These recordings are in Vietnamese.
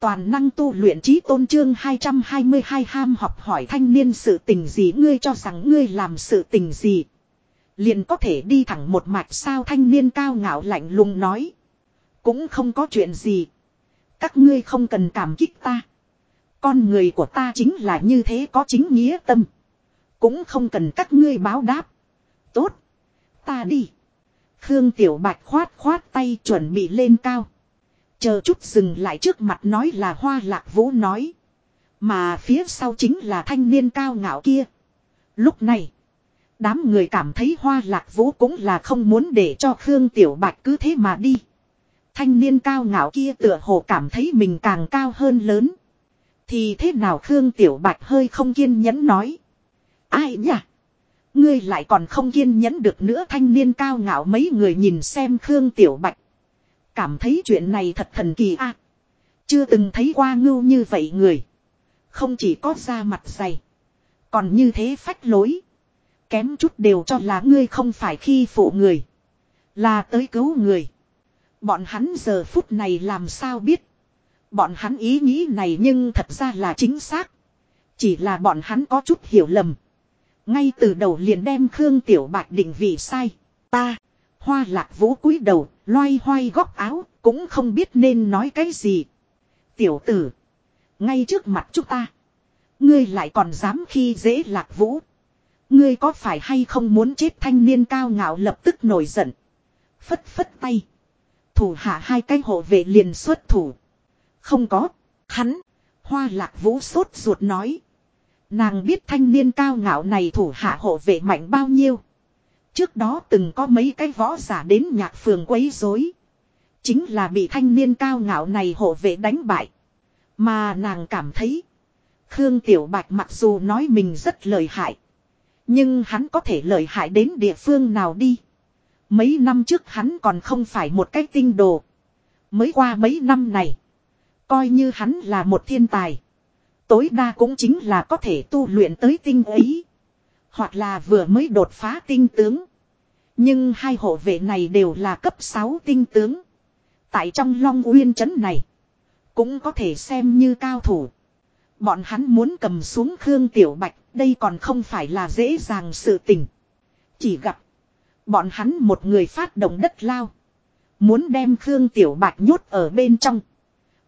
Toàn năng tu luyện trí tôn trương 222 ham học hỏi thanh niên sự tình gì, ngươi cho rằng ngươi làm sự tình gì. Liền có thể đi thẳng một mạch sao thanh niên cao ngạo lạnh lùng nói. Cũng không có chuyện gì. Các ngươi không cần cảm kích ta. Con người của ta chính là như thế có chính nghĩa tâm. Cũng không cần các ngươi báo đáp. Tốt. Ta đi. Khương Tiểu Bạch khoát khoát tay chuẩn bị lên cao. Chờ chút dừng lại trước mặt nói là hoa lạc vũ nói. Mà phía sau chính là thanh niên cao ngạo kia. Lúc này. Đám người cảm thấy hoa lạc vũ cũng là không muốn để cho Khương Tiểu Bạch cứ thế mà đi. Thanh niên cao ngạo kia tựa hồ cảm thấy mình càng cao hơn lớn. Thì thế nào Khương Tiểu Bạch hơi không kiên nhẫn nói. Ai nhỉ? Ngươi lại còn không kiên nhẫn được nữa thanh niên cao ngạo mấy người nhìn xem Khương Tiểu Bạch. Cảm thấy chuyện này thật thần kỳ a Chưa từng thấy qua ngưu như vậy người. Không chỉ có da mặt dày. Còn như thế phách lối. Kém chút đều cho là ngươi không phải khi phụ người. Là tới cứu người. Bọn hắn giờ phút này làm sao biết. Bọn hắn ý nghĩ này nhưng thật ra là chính xác. Chỉ là bọn hắn có chút hiểu lầm. Ngay từ đầu liền đem Khương Tiểu Bạch định vị sai. Ta, hoa lạc vũ cúi đầu, loay hoay góc áo, cũng không biết nên nói cái gì. Tiểu tử, ngay trước mặt chúng ta. Ngươi lại còn dám khi dễ lạc vũ. Ngươi có phải hay không muốn chết thanh niên cao ngạo lập tức nổi giận. Phất phất tay. Thủ hạ hai cái hộ vệ liền xuất thủ. Không có. Hắn. Hoa lạc vũ sốt ruột nói. Nàng biết thanh niên cao ngạo này thủ hạ hộ vệ mạnh bao nhiêu. Trước đó từng có mấy cái võ giả đến nhạc phường quấy rối. Chính là bị thanh niên cao ngạo này hộ vệ đánh bại. Mà nàng cảm thấy. Khương Tiểu Bạch mặc dù nói mình rất lợi hại. Nhưng hắn có thể lợi hại đến địa phương nào đi. Mấy năm trước hắn còn không phải một cái tinh đồ. Mới qua mấy năm này. Coi như hắn là một thiên tài. Tối đa cũng chính là có thể tu luyện tới tinh ấy. Hoặc là vừa mới đột phá tinh tướng. Nhưng hai hộ vệ này đều là cấp 6 tinh tướng. Tại trong Long Uyên trấn này. Cũng có thể xem như cao thủ. Bọn hắn muốn cầm xuống Khương Tiểu Bạch. Đây còn không phải là dễ dàng sự tình. Chỉ gặp. Bọn hắn một người phát động đất lao. Muốn đem Khương Tiểu Bạch nhốt ở bên trong.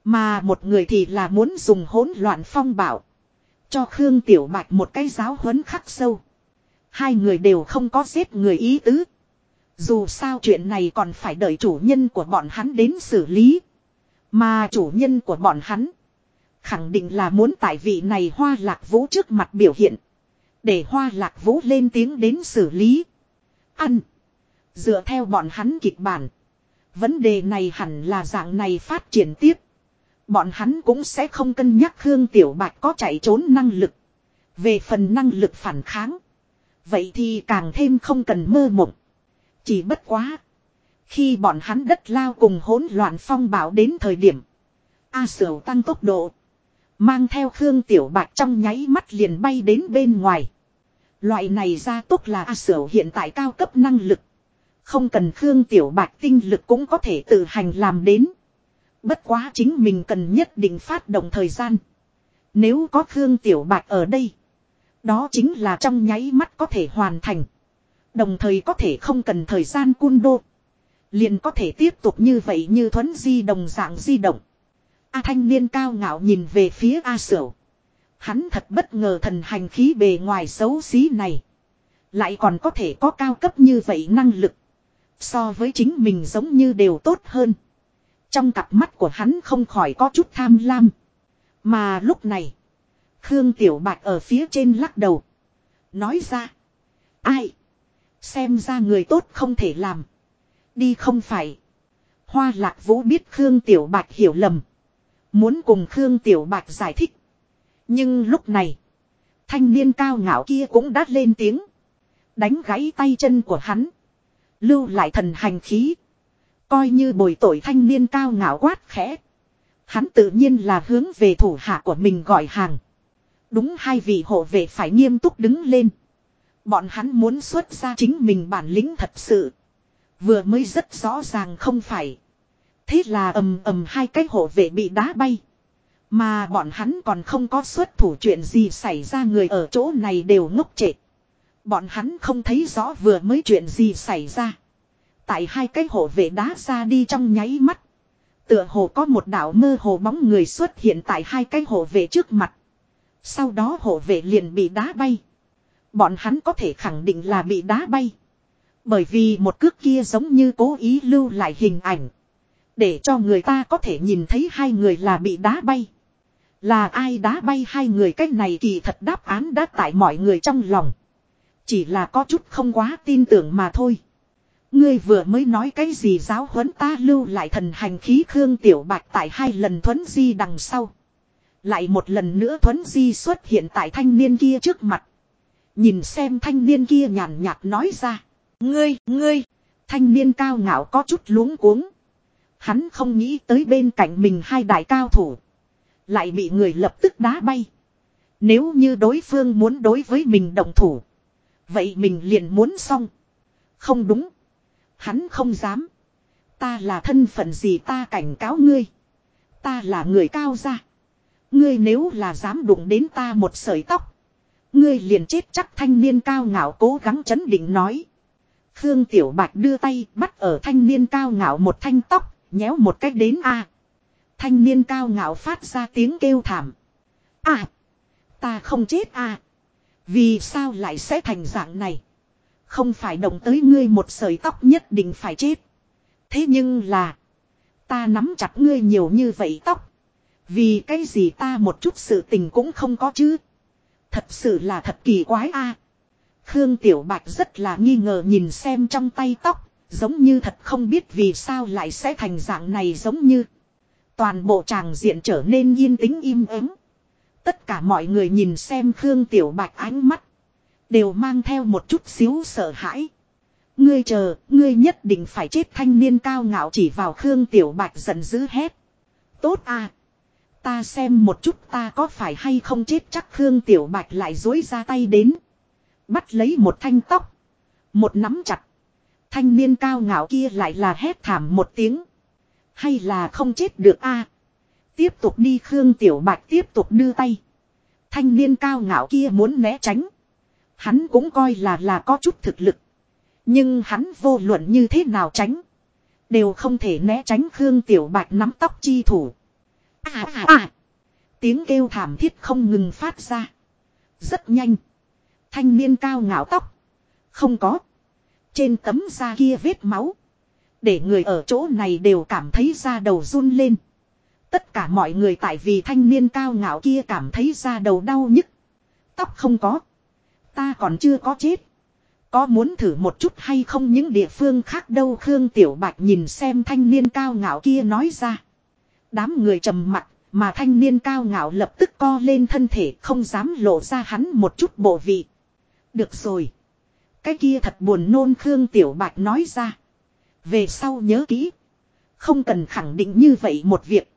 Mà một người thì là muốn dùng hỗn loạn phong bảo. Cho Khương Tiểu Bạch một cái giáo huấn khắc sâu. Hai người đều không có giết người ý tứ. Dù sao chuyện này còn phải đợi chủ nhân của bọn hắn đến xử lý. Mà chủ nhân của bọn hắn. Khẳng định là muốn tại vị này hoa lạc vũ trước mặt biểu hiện. Để hoa lạc vũ lên tiếng đến xử lý. Ăn. Dựa theo bọn hắn kịch bản. Vấn đề này hẳn là dạng này phát triển tiếp. Bọn hắn cũng sẽ không cân nhắc Khương Tiểu Bạch có chạy trốn năng lực. Về phần năng lực phản kháng. Vậy thì càng thêm không cần mơ mộng. Chỉ bất quá. Khi bọn hắn đất lao cùng hỗn loạn phong bảo đến thời điểm. A Sửu tăng tốc độ. Mang theo Khương Tiểu Bạch trong nháy mắt liền bay đến bên ngoài. Loại này ra tốt là A Sửu hiện tại cao cấp năng lực. Không cần Khương Tiểu Bạch tinh lực cũng có thể tự hành làm đến. Bất quá chính mình cần nhất định phát động thời gian. Nếu có Khương Tiểu Bạch ở đây. Đó chính là trong nháy mắt có thể hoàn thành. Đồng thời có thể không cần thời gian cun đô. Liền có thể tiếp tục như vậy như thuấn di đồng dạng di động. A thanh niên cao ngạo nhìn về phía A Sửu. Hắn thật bất ngờ thần hành khí bề ngoài xấu xí này. Lại còn có thể có cao cấp như vậy năng lực. So với chính mình giống như đều tốt hơn. Trong cặp mắt của hắn không khỏi có chút tham lam. Mà lúc này. Khương Tiểu Bạch ở phía trên lắc đầu. Nói ra. Ai. Xem ra người tốt không thể làm. Đi không phải. Hoa Lạc Vũ biết Khương Tiểu Bạch hiểu lầm. Muốn cùng Khương Tiểu Bạch giải thích. Nhưng lúc này. Thanh niên cao ngạo kia cũng đã lên tiếng. Đánh gãy tay chân của hắn. Lưu lại thần hành khí. Coi như bồi tội thanh niên cao ngạo quát khẽ. Hắn tự nhiên là hướng về thủ hạ của mình gọi hàng. Đúng hai vị hộ vệ phải nghiêm túc đứng lên. Bọn hắn muốn xuất ra chính mình bản lĩnh thật sự. Vừa mới rất rõ ràng không phải. Thế là ầm ầm hai cái hộ vệ bị đá bay. Mà bọn hắn còn không có xuất thủ chuyện gì xảy ra người ở chỗ này đều ngốc trệ. Bọn hắn không thấy rõ vừa mới chuyện gì xảy ra. Tại hai cái hộ vệ đá ra đi trong nháy mắt. Tựa hồ có một đạo mơ hồ bóng người xuất hiện tại hai cái hộ vệ trước mặt. Sau đó hộ vệ liền bị đá bay. Bọn hắn có thể khẳng định là bị đá bay. Bởi vì một cước kia giống như cố ý lưu lại hình ảnh. Để cho người ta có thể nhìn thấy hai người là bị đá bay. Là ai đá bay hai người cách này kỳ thật đáp án đã tại mọi người trong lòng. Chỉ là có chút không quá tin tưởng mà thôi. Ngươi vừa mới nói cái gì giáo huấn ta lưu lại thần hành khí Khương Tiểu Bạch tại hai lần thuấn di đằng sau. Lại một lần nữa thuấn di xuất hiện tại thanh niên kia trước mặt. Nhìn xem thanh niên kia nhàn nhạt nói ra. Ngươi, ngươi, thanh niên cao ngạo có chút luống cuống. Hắn không nghĩ tới bên cạnh mình hai đại cao thủ. Lại bị người lập tức đá bay. Nếu như đối phương muốn đối với mình đồng thủ. Vậy mình liền muốn xong. Không đúng. Hắn không dám. Ta là thân phận gì ta cảnh cáo ngươi. Ta là người cao gia. Ngươi nếu là dám đụng đến ta một sợi tóc. Ngươi liền chết chắc thanh niên cao ngạo cố gắng chấn định nói. Khương Tiểu Bạch đưa tay bắt ở thanh niên cao ngạo một thanh tóc, nhéo một cách đến a. Thanh niên cao ngạo phát ra tiếng kêu thảm. À! Ta không chết à! Vì sao lại sẽ thành dạng này? Không phải động tới ngươi một sợi tóc nhất định phải chết. Thế nhưng là. Ta nắm chặt ngươi nhiều như vậy tóc. Vì cái gì ta một chút sự tình cũng không có chứ. Thật sự là thật kỳ quái a. Khương Tiểu Bạch rất là nghi ngờ nhìn xem trong tay tóc. Giống như thật không biết vì sao lại sẽ thành dạng này giống như. Toàn bộ tràng diện trở nên yên tĩnh im ắng. Tất cả mọi người nhìn xem Khương Tiểu Bạch ánh mắt. Đều mang theo một chút xíu sợ hãi. Ngươi chờ, ngươi nhất định phải chết thanh niên cao ngạo chỉ vào Khương Tiểu Bạch giận dữ hét. Tốt à. Ta xem một chút ta có phải hay không chết chắc Khương Tiểu Bạch lại dối ra tay đến. Bắt lấy một thanh tóc. Một nắm chặt. Thanh niên cao ngạo kia lại là hét thảm một tiếng. Hay là không chết được a Tiếp tục đi Khương Tiểu Bạch tiếp tục đưa tay. Thanh niên cao ngạo kia muốn né tránh. Hắn cũng coi là là có chút thực lực. Nhưng hắn vô luận như thế nào tránh. Đều không thể né tránh Khương Tiểu Bạch nắm tóc chi thủ. À à à. Tiếng kêu thảm thiết không ngừng phát ra. Rất nhanh. Thanh niên cao ngạo tóc. Không có. Trên tấm da kia vết máu. Để người ở chỗ này đều cảm thấy da đầu run lên. Tất cả mọi người tại vì thanh niên cao ngạo kia cảm thấy da đầu đau nhức. Tóc không có. Ta còn chưa có chết. Có muốn thử một chút hay không những địa phương khác đâu Khương Tiểu Bạch nhìn xem thanh niên cao ngạo kia nói ra. Đám người trầm mặt, mà thanh niên cao ngạo lập tức co lên thân thể không dám lộ ra hắn một chút bộ vị. Được rồi. Cái kia thật buồn nôn Khương Tiểu Bạch nói ra. Về sau nhớ kỹ. Không cần khẳng định như vậy một việc.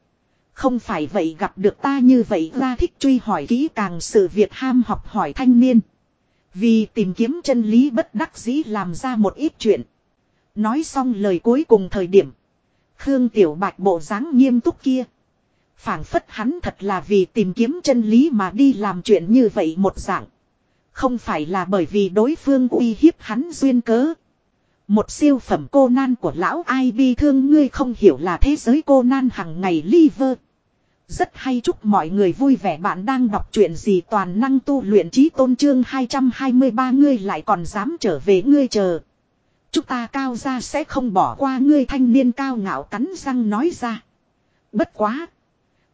Không phải vậy gặp được ta như vậy ra thích truy hỏi kỹ càng sự việc ham học hỏi thanh niên. Vì tìm kiếm chân lý bất đắc dĩ làm ra một ít chuyện. Nói xong lời cuối cùng thời điểm. Khương Tiểu Bạch bộ dáng nghiêm túc kia. phảng phất hắn thật là vì tìm kiếm chân lý mà đi làm chuyện như vậy một dạng. Không phải là bởi vì đối phương uy hiếp hắn duyên cớ. Một siêu phẩm cô nan của lão ai bi thương ngươi không hiểu là thế giới cô nan hằng ngày liver. Rất hay chúc mọi người vui vẻ bạn đang đọc chuyện gì toàn năng tu luyện trí tôn trương 223 ngươi lại còn dám trở về ngươi chờ. Chúng ta cao ra sẽ không bỏ qua ngươi thanh niên cao ngạo cắn răng nói ra. Bất quá.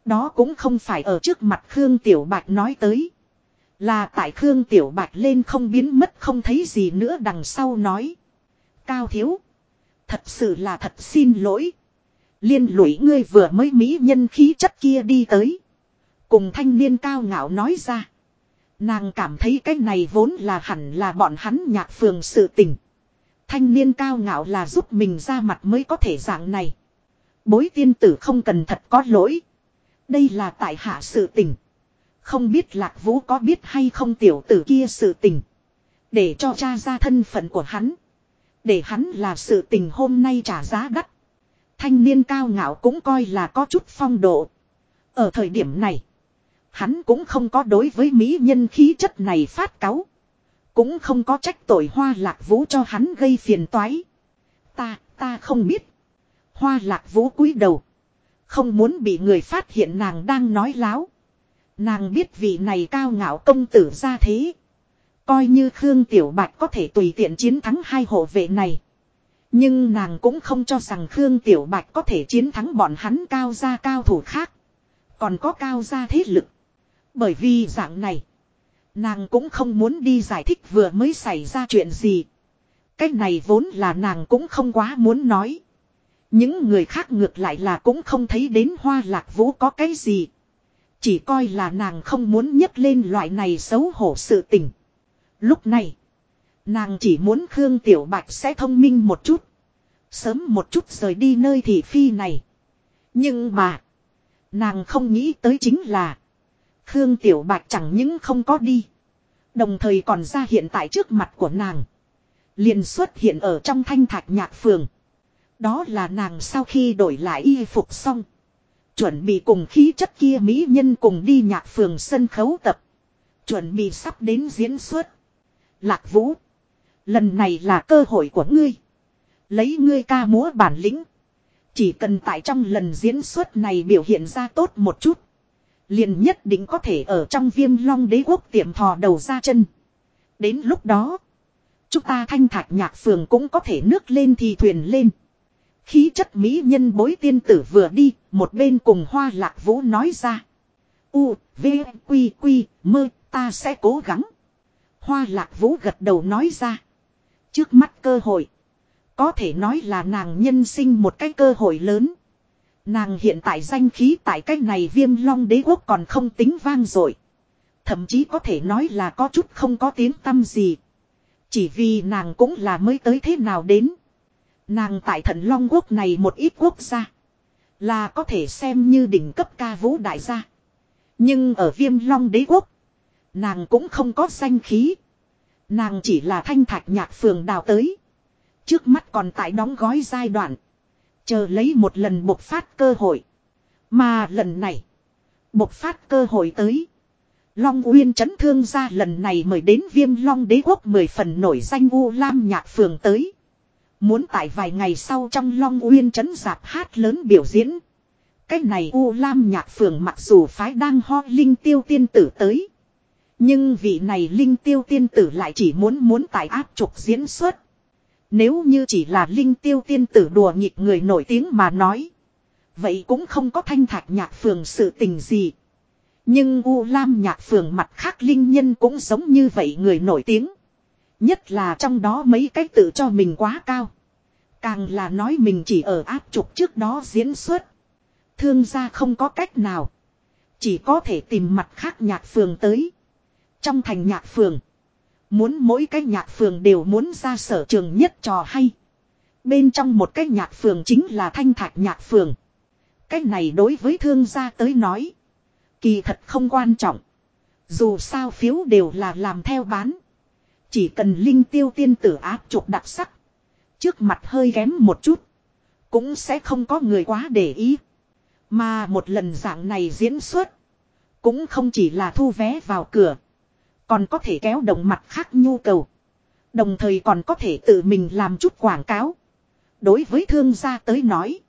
Đó cũng không phải ở trước mặt Khương Tiểu Bạch nói tới. Là tại Khương Tiểu Bạch lên không biến mất không thấy gì nữa đằng sau nói. Cao thiếu. Thật sự là thật xin lỗi. Liên lụy ngươi vừa mới mỹ nhân khí chất kia đi tới. Cùng thanh niên cao ngạo nói ra. Nàng cảm thấy cái này vốn là hẳn là bọn hắn nhạc phường sự tình. Thanh niên cao ngạo là giúp mình ra mặt mới có thể dạng này. Bối tiên tử không cần thật có lỗi. Đây là tại hạ sự tình. Không biết lạc vũ có biết hay không tiểu tử kia sự tình. Để cho cha ra thân phận của hắn. Để hắn là sự tình hôm nay trả giá đắt. Thanh niên cao ngạo cũng coi là có chút phong độ. Ở thời điểm này. Hắn cũng không có đối với mỹ nhân khí chất này phát cáu. Cũng không có trách tội hoa lạc vũ cho hắn gây phiền toái. Ta, ta không biết. Hoa lạc vũ cúi đầu. Không muốn bị người phát hiện nàng đang nói láo. Nàng biết vị này cao ngạo công tử ra thế. Coi như Khương Tiểu Bạch có thể tùy tiện chiến thắng hai hộ vệ này. Nhưng nàng cũng không cho rằng Khương Tiểu Bạch có thể chiến thắng bọn hắn cao gia cao thủ khác. Còn có cao gia thế lực. Bởi vì dạng này. Nàng cũng không muốn đi giải thích vừa mới xảy ra chuyện gì. Cách này vốn là nàng cũng không quá muốn nói. Những người khác ngược lại là cũng không thấy đến hoa lạc vũ có cái gì. Chỉ coi là nàng không muốn nhấc lên loại này xấu hổ sự tình. Lúc này, nàng chỉ muốn Khương Tiểu Bạch sẽ thông minh một chút. Sớm một chút rời đi nơi thị phi này. Nhưng mà, nàng không nghĩ tới chính là Khương Tiểu Bạch chẳng những không có đi. Đồng thời còn ra hiện tại trước mặt của nàng. Liền xuất hiện ở trong thanh thạch nhạc phường. Đó là nàng sau khi đổi lại y phục xong. Chuẩn bị cùng khí chất kia mỹ nhân cùng đi nhạc phường sân khấu tập. Chuẩn bị sắp đến diễn xuất. Lạc Vũ. Lần này là cơ hội của ngươi. Lấy ngươi ca múa bản lĩnh. Chỉ cần tại trong lần diễn xuất này biểu hiện ra tốt một chút. Liền nhất định có thể ở trong viêm long đế quốc tiệm thò đầu ra chân. Đến lúc đó. Chúng ta thanh thạch nhạc phường cũng có thể nước lên thì thuyền lên. Khí chất mỹ nhân bối tiên tử vừa đi, một bên cùng hoa lạc vũ nói ra. U, V, Quy, Quy, mơ, ta sẽ cố gắng. Hoa lạc vũ gật đầu nói ra. Trước mắt cơ hội. Có thể nói là nàng nhân sinh một cái cơ hội lớn. Nàng hiện tại danh khí tại cái này viêm long đế quốc còn không tính vang rồi. Thậm chí có thể nói là có chút không có tiếng tâm gì. Chỉ vì nàng cũng là mới tới thế nào đến. Nàng tại thần long quốc này một ít quốc gia. Là có thể xem như đỉnh cấp ca vũ đại gia. Nhưng ở viêm long đế quốc. Nàng cũng không có danh khí. Nàng chỉ là thanh thạch nhạc phường đào tới. Trước mắt còn tại đóng gói giai đoạn. Chờ lấy một lần bộc phát cơ hội. Mà lần này. Bộc phát cơ hội tới. Long Uyên chấn thương ra lần này mời đến viêm long đế quốc mười phần nổi danh U Lam nhạc phường tới. Muốn tại vài ngày sau trong Long Uyên chấn giạp hát lớn biểu diễn. Cách này U Lam nhạc phường mặc dù phái đang ho linh tiêu tiên tử tới. Nhưng vị này linh tiêu tiên tử lại chỉ muốn muốn tại áp trục diễn xuất. Nếu như chỉ là linh tiêu tiên tử đùa nghịch người nổi tiếng mà nói. Vậy cũng không có thanh thạch nhạc phường sự tình gì. Nhưng U Lam nhạc phường mặt khác linh nhân cũng giống như vậy người nổi tiếng. Nhất là trong đó mấy cái tự cho mình quá cao. Càng là nói mình chỉ ở áp trục trước đó diễn xuất. Thương gia không có cách nào. Chỉ có thể tìm mặt khác nhạc phường tới. Trong thành nhạc phường. Muốn mỗi cái nhạc phường đều muốn ra sở trường nhất trò hay. Bên trong một cái nhạc phường chính là thanh thạch nhạc phường. Cái này đối với thương gia tới nói. Kỳ thật không quan trọng. Dù sao phiếu đều là làm theo bán. Chỉ cần linh tiêu tiên tử áp trục đặc sắc. Trước mặt hơi ghém một chút. Cũng sẽ không có người quá để ý. Mà một lần dạng này diễn xuất. Cũng không chỉ là thu vé vào cửa. Còn có thể kéo động mặt khác nhu cầu. Đồng thời còn có thể tự mình làm chút quảng cáo. Đối với thương gia tới nói.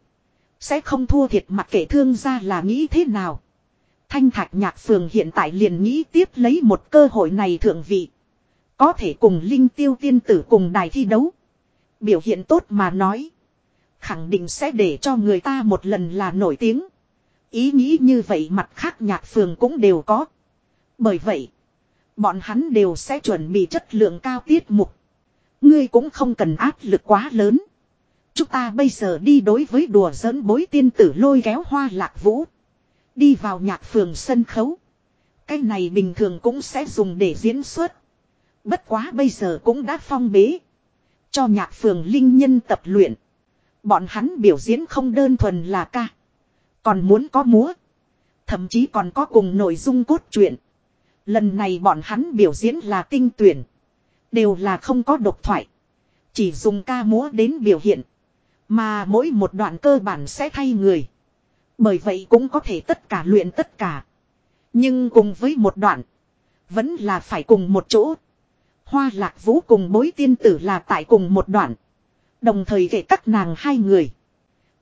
Sẽ không thua thiệt mặc kệ thương gia là nghĩ thế nào. Thanh thạch nhạc phường hiện tại liền nghĩ tiếp lấy một cơ hội này thượng vị. Có thể cùng linh tiêu tiên tử cùng đài thi đấu. Biểu hiện tốt mà nói. Khẳng định sẽ để cho người ta một lần là nổi tiếng. Ý nghĩ như vậy mặt khác nhạc phường cũng đều có. Bởi vậy. Bọn hắn đều sẽ chuẩn bị chất lượng cao tiết mục. Ngươi cũng không cần áp lực quá lớn. Chúng ta bây giờ đi đối với đùa giỡn bối tiên tử lôi kéo hoa lạc vũ. Đi vào nhạc phường sân khấu. Cái này bình thường cũng sẽ dùng để diễn xuất. Bất quá bây giờ cũng đã phong bế. Cho nhạc phường linh nhân tập luyện. Bọn hắn biểu diễn không đơn thuần là ca. Còn muốn có múa. Thậm chí còn có cùng nội dung cốt truyện. Lần này bọn hắn biểu diễn là tinh tuyển. Đều là không có độc thoại. Chỉ dùng ca múa đến biểu hiện. Mà mỗi một đoạn cơ bản sẽ thay người. Bởi vậy cũng có thể tất cả luyện tất cả. Nhưng cùng với một đoạn. Vẫn là phải cùng một chỗ. Hoa lạc vũ cùng bối tiên tử là tại cùng một đoạn. Đồng thời kể các nàng hai người.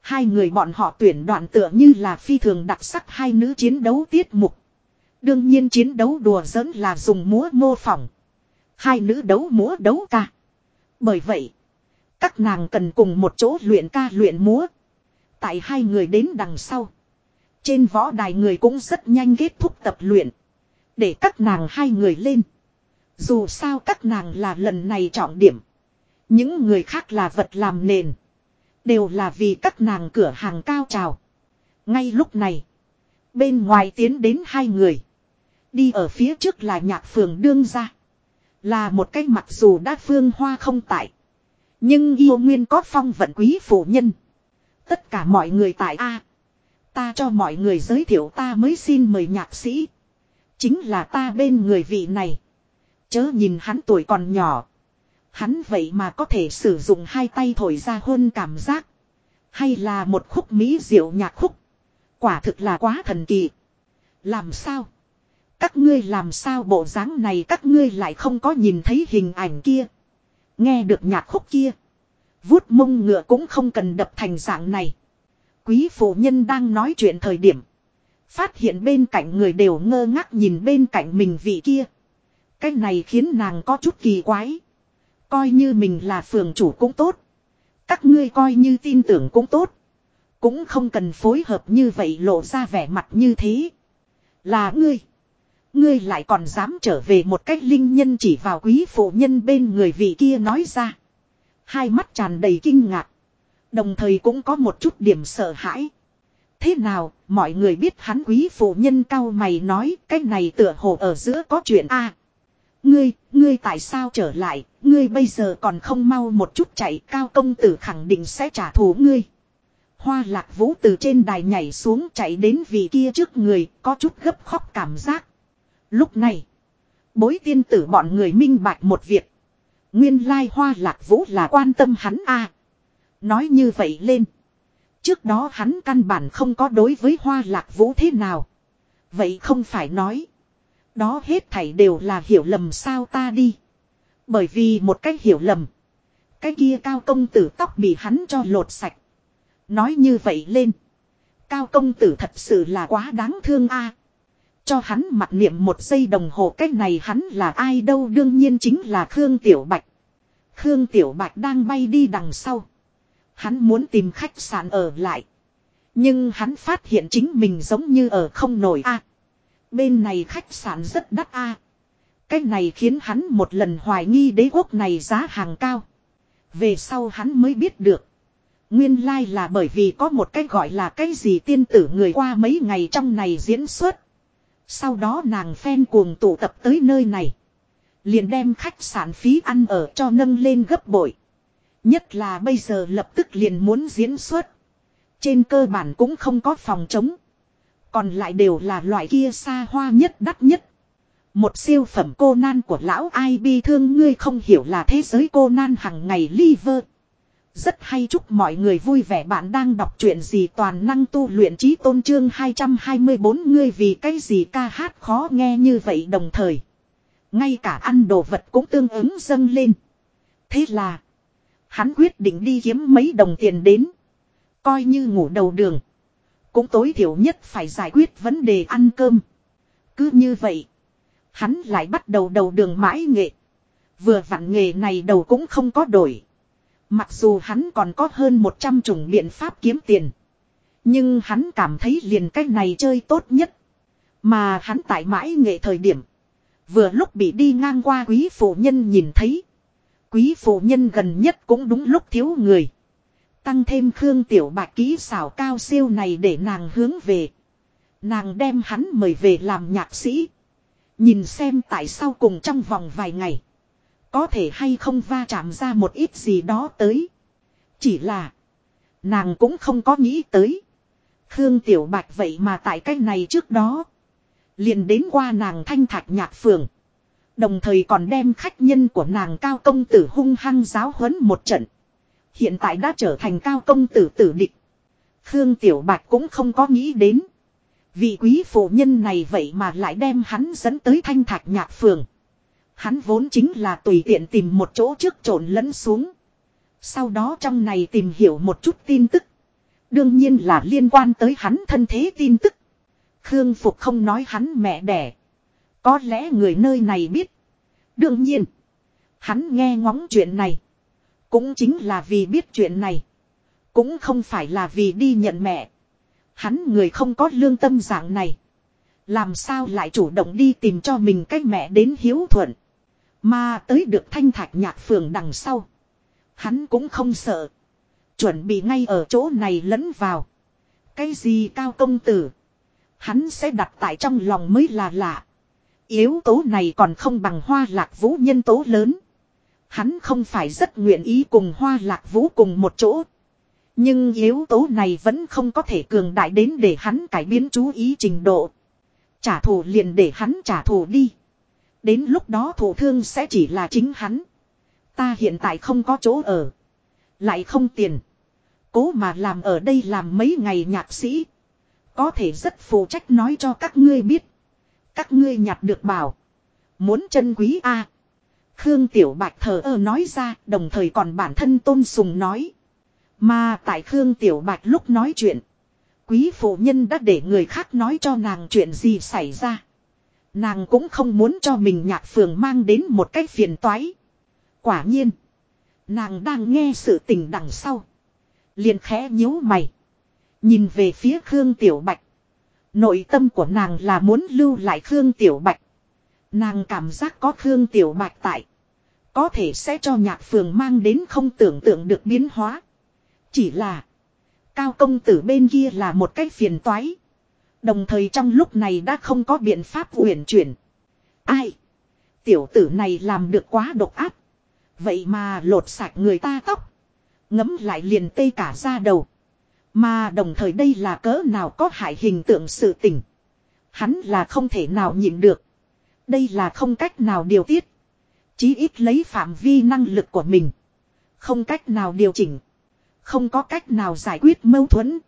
Hai người bọn họ tuyển đoạn tựa như là phi thường đặc sắc hai nữ chiến đấu tiết mục. Đương nhiên chiến đấu đùa giỡn là dùng múa mô phỏng. Hai nữ đấu múa đấu ca. Bởi vậy, các nàng cần cùng một chỗ luyện ca luyện múa. Tại hai người đến đằng sau. Trên võ đài người cũng rất nhanh kết thúc tập luyện. Để các nàng hai người lên. Dù sao các nàng là lần này trọng điểm. Những người khác là vật làm nền. Đều là vì các nàng cửa hàng cao trào. Ngay lúc này. Bên ngoài tiến đến hai người. Đi ở phía trước là nhạc phường đương ra. Là một cái mặc dù đã phương hoa không tại. Nhưng yêu nguyên có phong vận quý phụ nhân. Tất cả mọi người tại A. ta cho mọi người giới thiệu ta mới xin mời nhạc sĩ. Chính là ta bên người vị này. Chớ nhìn hắn tuổi còn nhỏ. Hắn vậy mà có thể sử dụng hai tay thổi ra hơn cảm giác. Hay là một khúc mỹ diệu nhạc khúc. Quả thực là quá thần kỳ. Làm sao? Các ngươi làm sao bộ dáng này các ngươi lại không có nhìn thấy hình ảnh kia. Nghe được nhạc khúc kia. Vuốt mông ngựa cũng không cần đập thành dạng này. Quý phụ nhân đang nói chuyện thời điểm. Phát hiện bên cạnh người đều ngơ ngác nhìn bên cạnh mình vị kia. Cái này khiến nàng có chút kỳ quái. Coi như mình là phường chủ cũng tốt. Các ngươi coi như tin tưởng cũng tốt. Cũng không cần phối hợp như vậy lộ ra vẻ mặt như thế. Là ngươi. Ngươi lại còn dám trở về một cách linh nhân chỉ vào quý phụ nhân bên người vị kia nói ra. Hai mắt tràn đầy kinh ngạc. Đồng thời cũng có một chút điểm sợ hãi. Thế nào, mọi người biết hắn quý phụ nhân cao mày nói cái này tựa hồ ở giữa có chuyện a Ngươi, ngươi tại sao trở lại, ngươi bây giờ còn không mau một chút chạy cao công tử khẳng định sẽ trả thù ngươi. Hoa lạc vũ từ trên đài nhảy xuống chạy đến vị kia trước người, có chút gấp khóc cảm giác. Lúc này, bối tiên tử bọn người minh bạch một việc. Nguyên lai hoa lạc vũ là quan tâm hắn a Nói như vậy lên. Trước đó hắn căn bản không có đối với hoa lạc vũ thế nào. Vậy không phải nói. Đó hết thảy đều là hiểu lầm sao ta đi. Bởi vì một cách hiểu lầm. Cái kia cao công tử tóc bị hắn cho lột sạch. Nói như vậy lên. Cao công tử thật sự là quá đáng thương a. Cho hắn mặt niệm một giây đồng hồ cách này hắn là ai đâu, đương nhiên chính là Khương Tiểu Bạch. Khương Tiểu Bạch đang bay đi đằng sau. Hắn muốn tìm khách sạn ở lại. Nhưng hắn phát hiện chính mình giống như ở không nổi a. Bên này khách sạn rất đắt a. Cái này khiến hắn một lần hoài nghi đế quốc này giá hàng cao. Về sau hắn mới biết được. Nguyên lai like là bởi vì có một cái gọi là cái gì tiên tử người qua mấy ngày trong này diễn xuất. Sau đó nàng phen cuồng tụ tập tới nơi này. Liền đem khách sạn phí ăn ở cho nâng lên gấp bội. Nhất là bây giờ lập tức liền muốn diễn xuất. Trên cơ bản cũng không có phòng chống. Còn lại đều là loại kia xa hoa nhất đắt nhất. Một siêu phẩm cô nan của lão ai bi thương ngươi không hiểu là thế giới cô nan hằng ngày liver. Rất hay chúc mọi người vui vẻ bạn đang đọc chuyện gì toàn năng tu luyện trí tôn trương 224 ngươi vì cái gì ca hát khó nghe như vậy đồng thời. Ngay cả ăn đồ vật cũng tương ứng dâng lên. Thế là. Hắn quyết định đi kiếm mấy đồng tiền đến. Coi như ngủ đầu đường. Cũng tối thiểu nhất phải giải quyết vấn đề ăn cơm. Cứ như vậy. Hắn lại bắt đầu đầu đường mãi nghệ. Vừa vặn nghề này đầu cũng không có đổi. Mặc dù hắn còn có hơn 100 chủng biện pháp kiếm tiền. Nhưng hắn cảm thấy liền cách này chơi tốt nhất. Mà hắn tại mãi nghệ thời điểm. Vừa lúc bị đi ngang qua quý phụ nhân nhìn thấy. Quý phụ nhân gần nhất cũng đúng lúc thiếu người. Tăng thêm Khương Tiểu Bạc ký xảo cao siêu này để nàng hướng về. Nàng đem hắn mời về làm nhạc sĩ. Nhìn xem tại sao cùng trong vòng vài ngày. Có thể hay không va chạm ra một ít gì đó tới. Chỉ là. Nàng cũng không có nghĩ tới. Khương Tiểu Bạch vậy mà tại cái này trước đó. Liền đến qua nàng thanh thạch nhạc phường. Đồng thời còn đem khách nhân của nàng cao công tử hung hăng giáo huấn một trận. Hiện tại đã trở thành cao công tử tử địch. Khương Tiểu Bạch cũng không có nghĩ đến. Vị quý phụ nhân này vậy mà lại đem hắn dẫn tới thanh thạch nhạc phường. Hắn vốn chính là tùy tiện tìm một chỗ trước trộn lẫn xuống. Sau đó trong này tìm hiểu một chút tin tức. Đương nhiên là liên quan tới hắn thân thế tin tức. Khương Phục không nói hắn mẹ đẻ. Có lẽ người nơi này biết. Đương nhiên. Hắn nghe ngóng chuyện này. Cũng chính là vì biết chuyện này. Cũng không phải là vì đi nhận mẹ. Hắn người không có lương tâm dạng này. Làm sao lại chủ động đi tìm cho mình cách mẹ đến hiếu thuận. Mà tới được thanh thạch nhạc phường đằng sau. Hắn cũng không sợ. Chuẩn bị ngay ở chỗ này lẫn vào. Cái gì cao công tử. Hắn sẽ đặt tại trong lòng mới là lạ. Yếu tố này còn không bằng hoa lạc vũ nhân tố lớn. Hắn không phải rất nguyện ý cùng hoa lạc vũ cùng một chỗ. Nhưng yếu tố này vẫn không có thể cường đại đến để hắn cải biến chú ý trình độ. Trả thù liền để hắn trả thù đi. Đến lúc đó thủ thương sẽ chỉ là chính hắn. Ta hiện tại không có chỗ ở. Lại không tiền. Cố mà làm ở đây làm mấy ngày nhạc sĩ. Có thể rất phụ trách nói cho các ngươi biết. Các ngươi nhặt được bảo. Muốn chân quý a Khương Tiểu Bạch thờ ơ nói ra, đồng thời còn bản thân tôn sùng nói. Mà tại Khương Tiểu Bạch lúc nói chuyện. Quý phụ nhân đã để người khác nói cho nàng chuyện gì xảy ra. Nàng cũng không muốn cho mình nhạc phường mang đến một cái phiền toái. Quả nhiên. Nàng đang nghe sự tình đằng sau. liền khẽ nhíu mày. Nhìn về phía Khương Tiểu Bạch. Nội tâm của nàng là muốn lưu lại Khương Tiểu Bạch. Nàng cảm giác có Khương Tiểu Bạch tại. Có thể sẽ cho nhạc phường mang đến không tưởng tượng được biến hóa. Chỉ là. Cao công tử bên kia là một cái phiền toái. Đồng thời trong lúc này đã không có biện pháp uyển chuyển. Ai? Tiểu tử này làm được quá độc áp. Vậy mà lột sạch người ta tóc. Ngấm lại liền tê cả ra đầu. Mà đồng thời đây là cỡ nào có hại hình tượng sự tình. Hắn là không thể nào nhịn được. Đây là không cách nào điều tiết. Chí ít lấy phạm vi năng lực của mình. Không cách nào điều chỉnh. Không có cách nào giải quyết mâu thuẫn.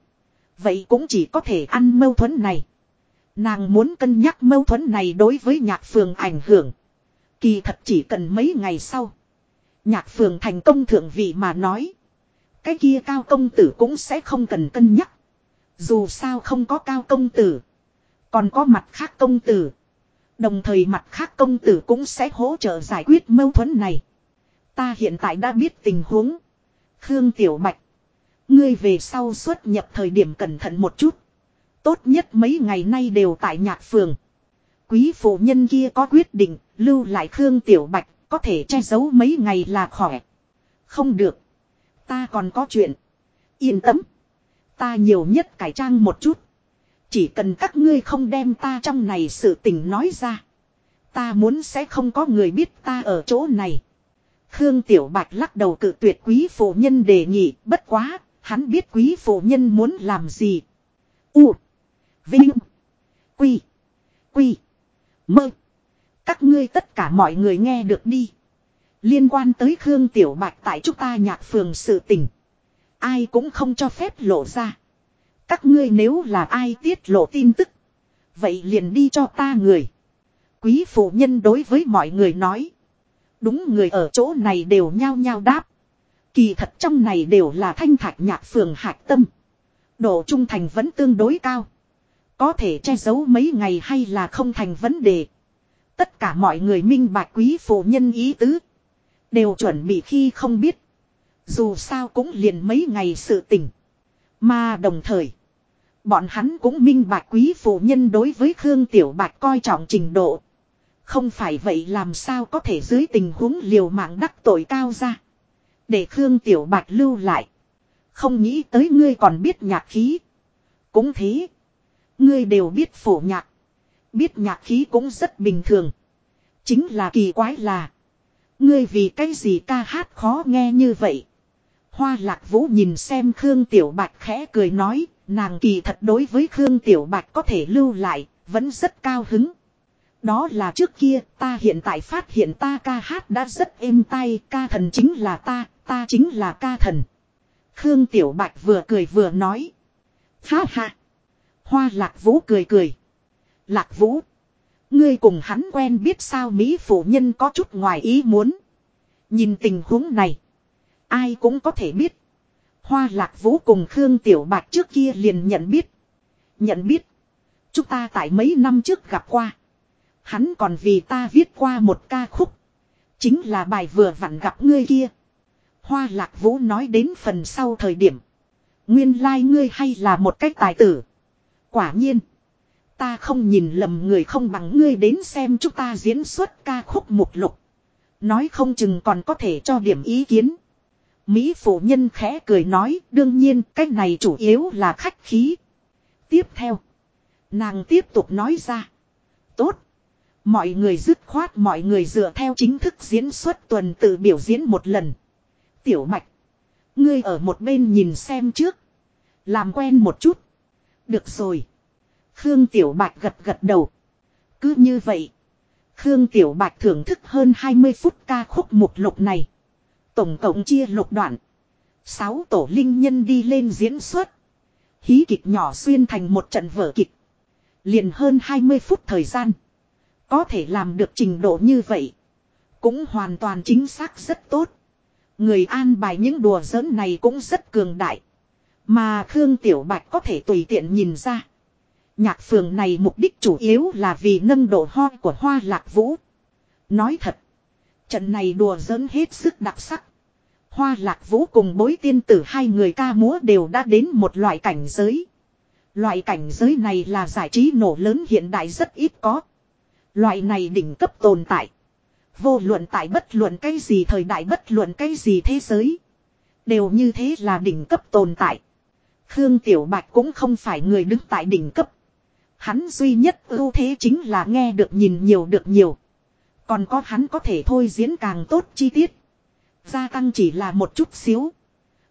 Vậy cũng chỉ có thể ăn mâu thuẫn này. Nàng muốn cân nhắc mâu thuẫn này đối với nhạc phường ảnh hưởng. Kỳ thật chỉ cần mấy ngày sau. Nhạc phường thành công thượng vị mà nói. Cái kia cao công tử cũng sẽ không cần cân nhắc. Dù sao không có cao công tử. Còn có mặt khác công tử. Đồng thời mặt khác công tử cũng sẽ hỗ trợ giải quyết mâu thuẫn này. Ta hiện tại đã biết tình huống. Khương Tiểu Bạch. Ngươi về sau xuất nhập thời điểm cẩn thận một chút. Tốt nhất mấy ngày nay đều tại nhạc phường. Quý phụ nhân kia có quyết định, lưu lại Khương Tiểu Bạch, có thể che giấu mấy ngày là khỏe. Không được. Ta còn có chuyện. Yên tâm. Ta nhiều nhất cải trang một chút. Chỉ cần các ngươi không đem ta trong này sự tình nói ra. Ta muốn sẽ không có người biết ta ở chỗ này. Khương Tiểu Bạch lắc đầu cự tuyệt quý phụ nhân đề nghị bất quá, hắn biết quý phụ nhân muốn làm gì. U. Vinh. Quy. Quy. Mơ. Các ngươi tất cả mọi người nghe được đi. Liên quan tới Khương Tiểu Bạch tại chúng ta nhạc phường sự tình. Ai cũng không cho phép lộ ra. Các ngươi nếu là ai tiết lộ tin tức. Vậy liền đi cho ta người. Quý phụ nhân đối với mọi người nói. Đúng người ở chỗ này đều nhao nhao đáp. Kỳ thật trong này đều là thanh thạch nhạc phường hạc tâm. Độ trung thành vẫn tương đối cao. Có thể che giấu mấy ngày hay là không thành vấn đề. Tất cả mọi người minh bạch quý phụ nhân ý tứ. Đều chuẩn bị khi không biết. Dù sao cũng liền mấy ngày sự tình. Mà đồng thời. Bọn hắn cũng minh bạch quý phụ nhân đối với Khương Tiểu Bạch coi trọng trình độ. Không phải vậy làm sao có thể dưới tình huống liều mạng đắc tội cao ra. Để Khương Tiểu Bạch lưu lại. Không nghĩ tới ngươi còn biết nhạc khí. Cũng thế. Ngươi đều biết phổ nhạc. Biết nhạc khí cũng rất bình thường. Chính là kỳ quái là. Ngươi vì cái gì ca hát khó nghe như vậy. Hoa lạc vũ nhìn xem Khương Tiểu Bạch khẽ cười nói. Nàng kỳ thật đối với Khương Tiểu Bạch có thể lưu lại. Vẫn rất cao hứng. Đó là trước kia ta hiện tại phát hiện ta ca hát đã rất êm tay. Ca thần chính là ta. Ta chính là ca thần. Khương Tiểu Bạch vừa cười vừa nói. Ha ha. Hoa lạc vũ cười cười. Lạc vũ. Ngươi cùng hắn quen biết sao Mỹ phụ nhân có chút ngoài ý muốn. Nhìn tình huống này. Ai cũng có thể biết. Hoa lạc vũ cùng Khương Tiểu Bạch trước kia liền nhận biết. Nhận biết. Chúng ta tại mấy năm trước gặp qua. Hắn còn vì ta viết qua một ca khúc. Chính là bài vừa vặn gặp ngươi kia. Hoa lạc vũ nói đến phần sau thời điểm. Nguyên lai like ngươi hay là một cách tài tử. Quả nhiên. Ta không nhìn lầm người không bằng ngươi đến xem chúng ta diễn xuất ca khúc mục lục. Nói không chừng còn có thể cho điểm ý kiến. Mỹ phụ nhân khẽ cười nói, đương nhiên, cái này chủ yếu là khách khí. Tiếp theo. Nàng tiếp tục nói ra. Tốt. Mọi người dứt khoát, mọi người dựa theo chính thức diễn xuất tuần tự biểu diễn một lần. Tiểu mạch. Ngươi ở một bên nhìn xem trước. Làm quen một chút. Được rồi. Khương Tiểu Bạch gật gật đầu. Cứ như vậy. Khương Tiểu Bạch thưởng thức hơn 20 phút ca khúc mục lục này. Tổng cộng chia lục đoạn. Sáu tổ linh nhân đi lên diễn xuất. Hí kịch nhỏ xuyên thành một trận vở kịch. Liền hơn 20 phút thời gian. Có thể làm được trình độ như vậy. Cũng hoàn toàn chính xác rất tốt. Người an bài những đùa giỡn này cũng rất cường đại. Mà Khương Tiểu Bạch có thể tùy tiện nhìn ra. Nhạc phường này mục đích chủ yếu là vì nâng độ ho của hoa lạc vũ. Nói thật. Trận này đùa giỡn hết sức đặc sắc. Hoa lạc vũ cùng bối tiên tử hai người ca múa đều đã đến một loại cảnh giới. Loại cảnh giới này là giải trí nổ lớn hiện đại rất ít có. Loại này đỉnh cấp tồn tại. Vô luận tại bất luận cái gì thời đại, bất luận cái gì thế giới. Đều như thế là đỉnh cấp tồn tại. Khương Tiểu Bạch cũng không phải người đứng tại đỉnh cấp. Hắn duy nhất ưu thế chính là nghe được nhìn nhiều được nhiều. Còn có hắn có thể thôi diễn càng tốt chi tiết. Gia tăng chỉ là một chút xíu.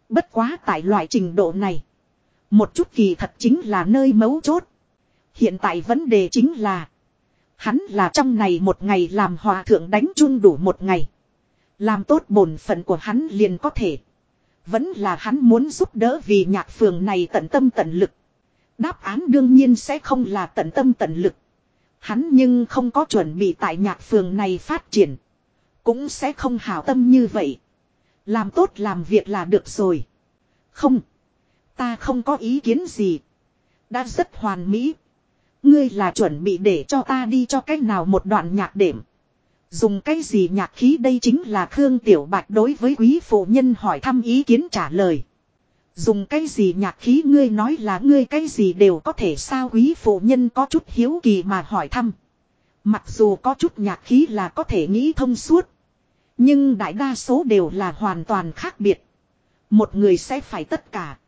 Bất quá tại loại trình độ này. Một chút kỳ thật chính là nơi mấu chốt. Hiện tại vấn đề chính là. Hắn là trong này một ngày làm hòa thượng đánh chun đủ một ngày. Làm tốt bổn phận của hắn liền có thể. Vẫn là hắn muốn giúp đỡ vì nhạc phường này tận tâm tận lực. Đáp án đương nhiên sẽ không là tận tâm tận lực. Hắn nhưng không có chuẩn bị tại nhạc phường này phát triển. Cũng sẽ không hảo tâm như vậy. Làm tốt làm việc là được rồi. Không. Ta không có ý kiến gì. Đã rất hoàn mỹ. Ngươi là chuẩn bị để cho ta đi cho cách nào một đoạn nhạc đệm. Dùng cái gì nhạc khí đây chính là Khương Tiểu Bạch đối với quý phụ nhân hỏi thăm ý kiến trả lời. Dùng cái gì nhạc khí ngươi nói là ngươi cái gì đều có thể sao quý phụ nhân có chút hiếu kỳ mà hỏi thăm. Mặc dù có chút nhạc khí là có thể nghĩ thông suốt. Nhưng đại đa số đều là hoàn toàn khác biệt. Một người sẽ phải tất cả.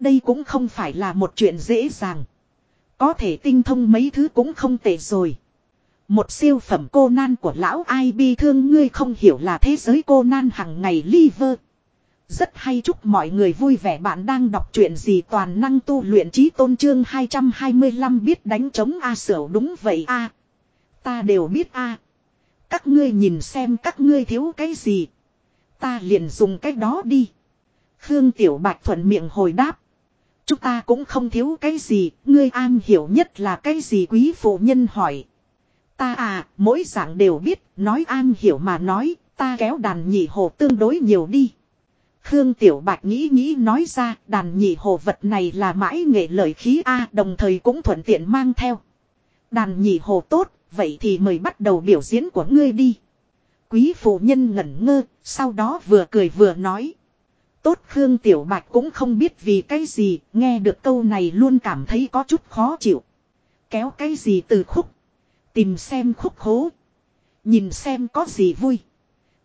Đây cũng không phải là một chuyện dễ dàng. Có thể tinh thông mấy thứ cũng không tệ rồi. Một siêu phẩm cô nan của lão ai bi thương ngươi không hiểu là thế giới cô nan hằng ngày liver. Rất hay chúc mọi người vui vẻ bạn đang đọc truyện gì toàn năng tu luyện trí tôn trương 225 biết đánh chống A sở đúng vậy A. Ta đều biết A. Các ngươi nhìn xem các ngươi thiếu cái gì. Ta liền dùng cái đó đi. Khương Tiểu Bạch thuận miệng hồi đáp. Chúng ta cũng không thiếu cái gì, ngươi an hiểu nhất là cái gì quý phụ nhân hỏi. Ta à, mỗi dạng đều biết, nói an hiểu mà nói, ta kéo đàn nhị hồ tương đối nhiều đi. Khương Tiểu Bạch nghĩ nghĩ nói ra, đàn nhị hồ vật này là mãi nghệ lợi khí A đồng thời cũng thuận tiện mang theo. Đàn nhị hồ tốt, vậy thì mời bắt đầu biểu diễn của ngươi đi. Quý phụ nhân ngẩn ngơ, sau đó vừa cười vừa nói. Tốt Khương Tiểu Bạch cũng không biết vì cái gì, nghe được câu này luôn cảm thấy có chút khó chịu. Kéo cái gì từ khúc. Tìm xem khúc hố. Nhìn xem có gì vui.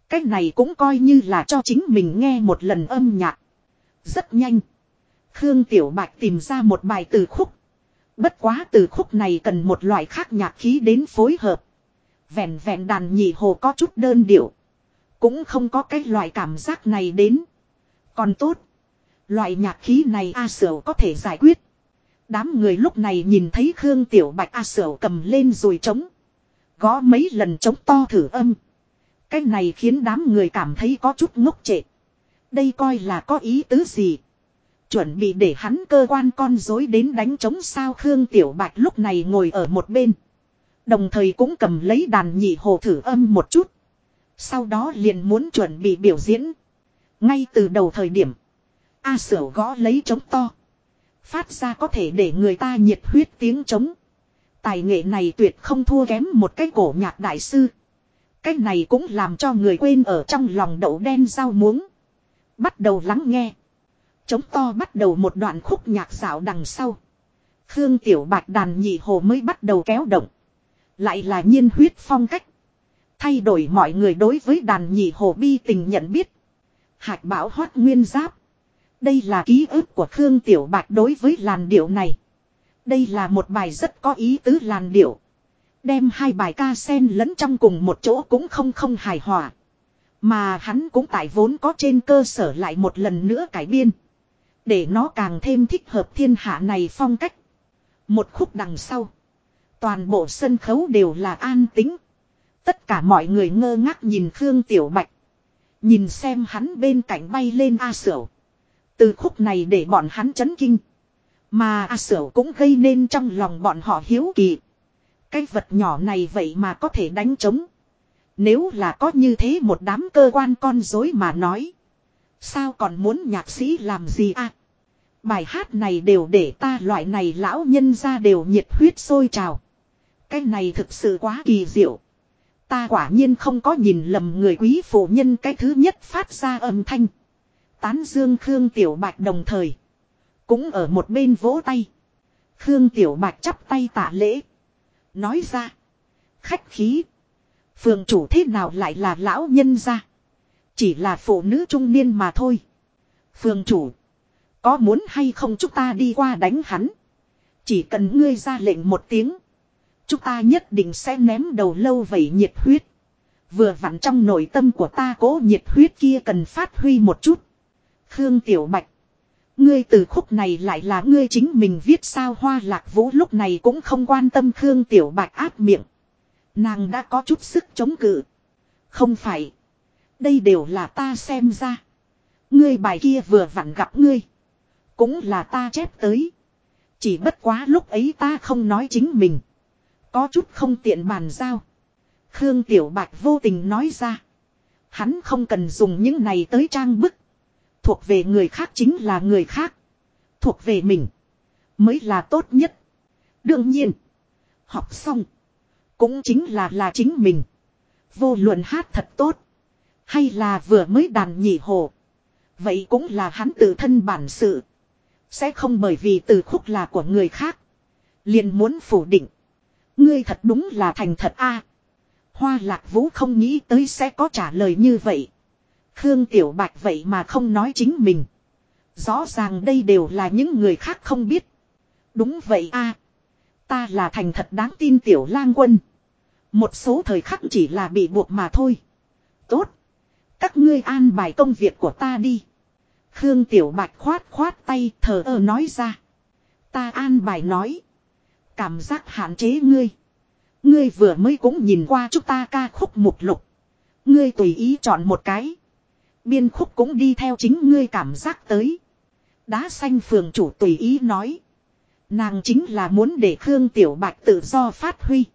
Cái này cũng coi như là cho chính mình nghe một lần âm nhạc. Rất nhanh. Khương Tiểu Bạch tìm ra một bài từ khúc. Bất quá từ khúc này cần một loại khác nhạc khí đến phối hợp. Vẹn vẹn đàn nhị hồ có chút đơn điệu. Cũng không có cái loại cảm giác này đến. Còn tốt. Loại nhạc khí này A Sở có thể giải quyết. Đám người lúc này nhìn thấy Khương Tiểu Bạch A Sở cầm lên rồi trống. Gõ mấy lần trống to thử âm. Cái này khiến đám người cảm thấy có chút ngốc trệ. Đây coi là có ý tứ gì. Chuẩn bị để hắn cơ quan con dối đến đánh chống sao Khương Tiểu Bạch lúc này ngồi ở một bên. Đồng thời cũng cầm lấy đàn nhị hồ thử âm một chút. Sau đó liền muốn chuẩn bị biểu diễn. Ngay từ đầu thời điểm. A Sở gõ lấy trống to. Phát ra có thể để người ta nhiệt huyết tiếng trống. Tài nghệ này tuyệt không thua kém một cái cổ nhạc đại sư. Cái này cũng làm cho người quên ở trong lòng đậu đen rau muống. Bắt đầu lắng nghe. Trống to bắt đầu một đoạn khúc nhạc dạo đằng sau. Khương Tiểu Bạch đàn nhị hồ mới bắt đầu kéo động. Lại là nhiên huyết phong cách. Thay đổi mọi người đối với đàn nhị hồ bi tình nhận biết. Hạch bảo hoát nguyên giáp. Đây là ký ức của Khương Tiểu Bạch đối với làn điệu này. Đây là một bài rất có ý tứ làn điệu. Đem hai bài ca sen lẫn trong cùng một chỗ cũng không không hài hòa. Mà hắn cũng tại vốn có trên cơ sở lại một lần nữa cải biên. Để nó càng thêm thích hợp thiên hạ này phong cách. Một khúc đằng sau. Toàn bộ sân khấu đều là an tính. Tất cả mọi người ngơ ngác nhìn Khương Tiểu Bạch. Nhìn xem hắn bên cạnh bay lên A Sửu. Từ khúc này để bọn hắn chấn kinh. Mà A Sửu cũng gây nên trong lòng bọn họ hiếu kỳ. Cái vật nhỏ này vậy mà có thể đánh trống. Nếu là có như thế một đám cơ quan con dối mà nói. Sao còn muốn nhạc sĩ làm gì à? Bài hát này đều để ta loại này lão nhân ra đều nhiệt huyết sôi trào. Cái này thực sự quá kỳ diệu. Ta quả nhiên không có nhìn lầm người quý phụ nhân cái thứ nhất phát ra âm thanh. Tán dương Khương Tiểu Bạch đồng thời. Cũng ở một bên vỗ tay. Khương Tiểu Bạch chắp tay tạ lễ. Nói ra. Khách khí. Phường chủ thế nào lại là lão nhân ra. Chỉ là phụ nữ trung niên mà thôi. Phường chủ. Có muốn hay không chúng ta đi qua đánh hắn. Chỉ cần ngươi ra lệnh một tiếng. Chúng ta nhất định sẽ ném đầu lâu vẩy nhiệt huyết. Vừa vặn trong nội tâm của ta cố nhiệt huyết kia cần phát huy một chút. Khương Tiểu Bạch. Ngươi từ khúc này lại là ngươi chính mình viết sao hoa lạc vũ lúc này cũng không quan tâm Khương Tiểu Bạch áp miệng. Nàng đã có chút sức chống cự. Không phải. Đây đều là ta xem ra. Ngươi bài kia vừa vặn gặp ngươi. Cũng là ta chép tới. Chỉ bất quá lúc ấy ta không nói chính mình. Có chút không tiện bàn giao. Khương Tiểu Bạch vô tình nói ra. Hắn không cần dùng những này tới trang bức. Thuộc về người khác chính là người khác. Thuộc về mình. Mới là tốt nhất. Đương nhiên. Học xong. Cũng chính là là chính mình. Vô luận hát thật tốt. Hay là vừa mới đàn nhị hồ. Vậy cũng là hắn tự thân bản sự. Sẽ không bởi vì từ khúc là của người khác. liền muốn phủ định. Ngươi thật đúng là thành thật a. Hoa lạc vũ không nghĩ tới sẽ có trả lời như vậy. Khương Tiểu Bạch vậy mà không nói chính mình. Rõ ràng đây đều là những người khác không biết. Đúng vậy a, Ta là thành thật đáng tin Tiểu lang quân. Một số thời khắc chỉ là bị buộc mà thôi. Tốt. Các ngươi an bài công việc của ta đi. Khương Tiểu Bạch khoát khoát tay thờ ơ nói ra. Ta an bài nói. Cảm giác hạn chế ngươi. Ngươi vừa mới cũng nhìn qua chúng ta ca khúc mục lục. Ngươi tùy ý chọn một cái. Biên khúc cũng đi theo chính ngươi cảm giác tới. Đá xanh phường chủ tùy ý nói. Nàng chính là muốn để Khương Tiểu Bạch tự do phát huy.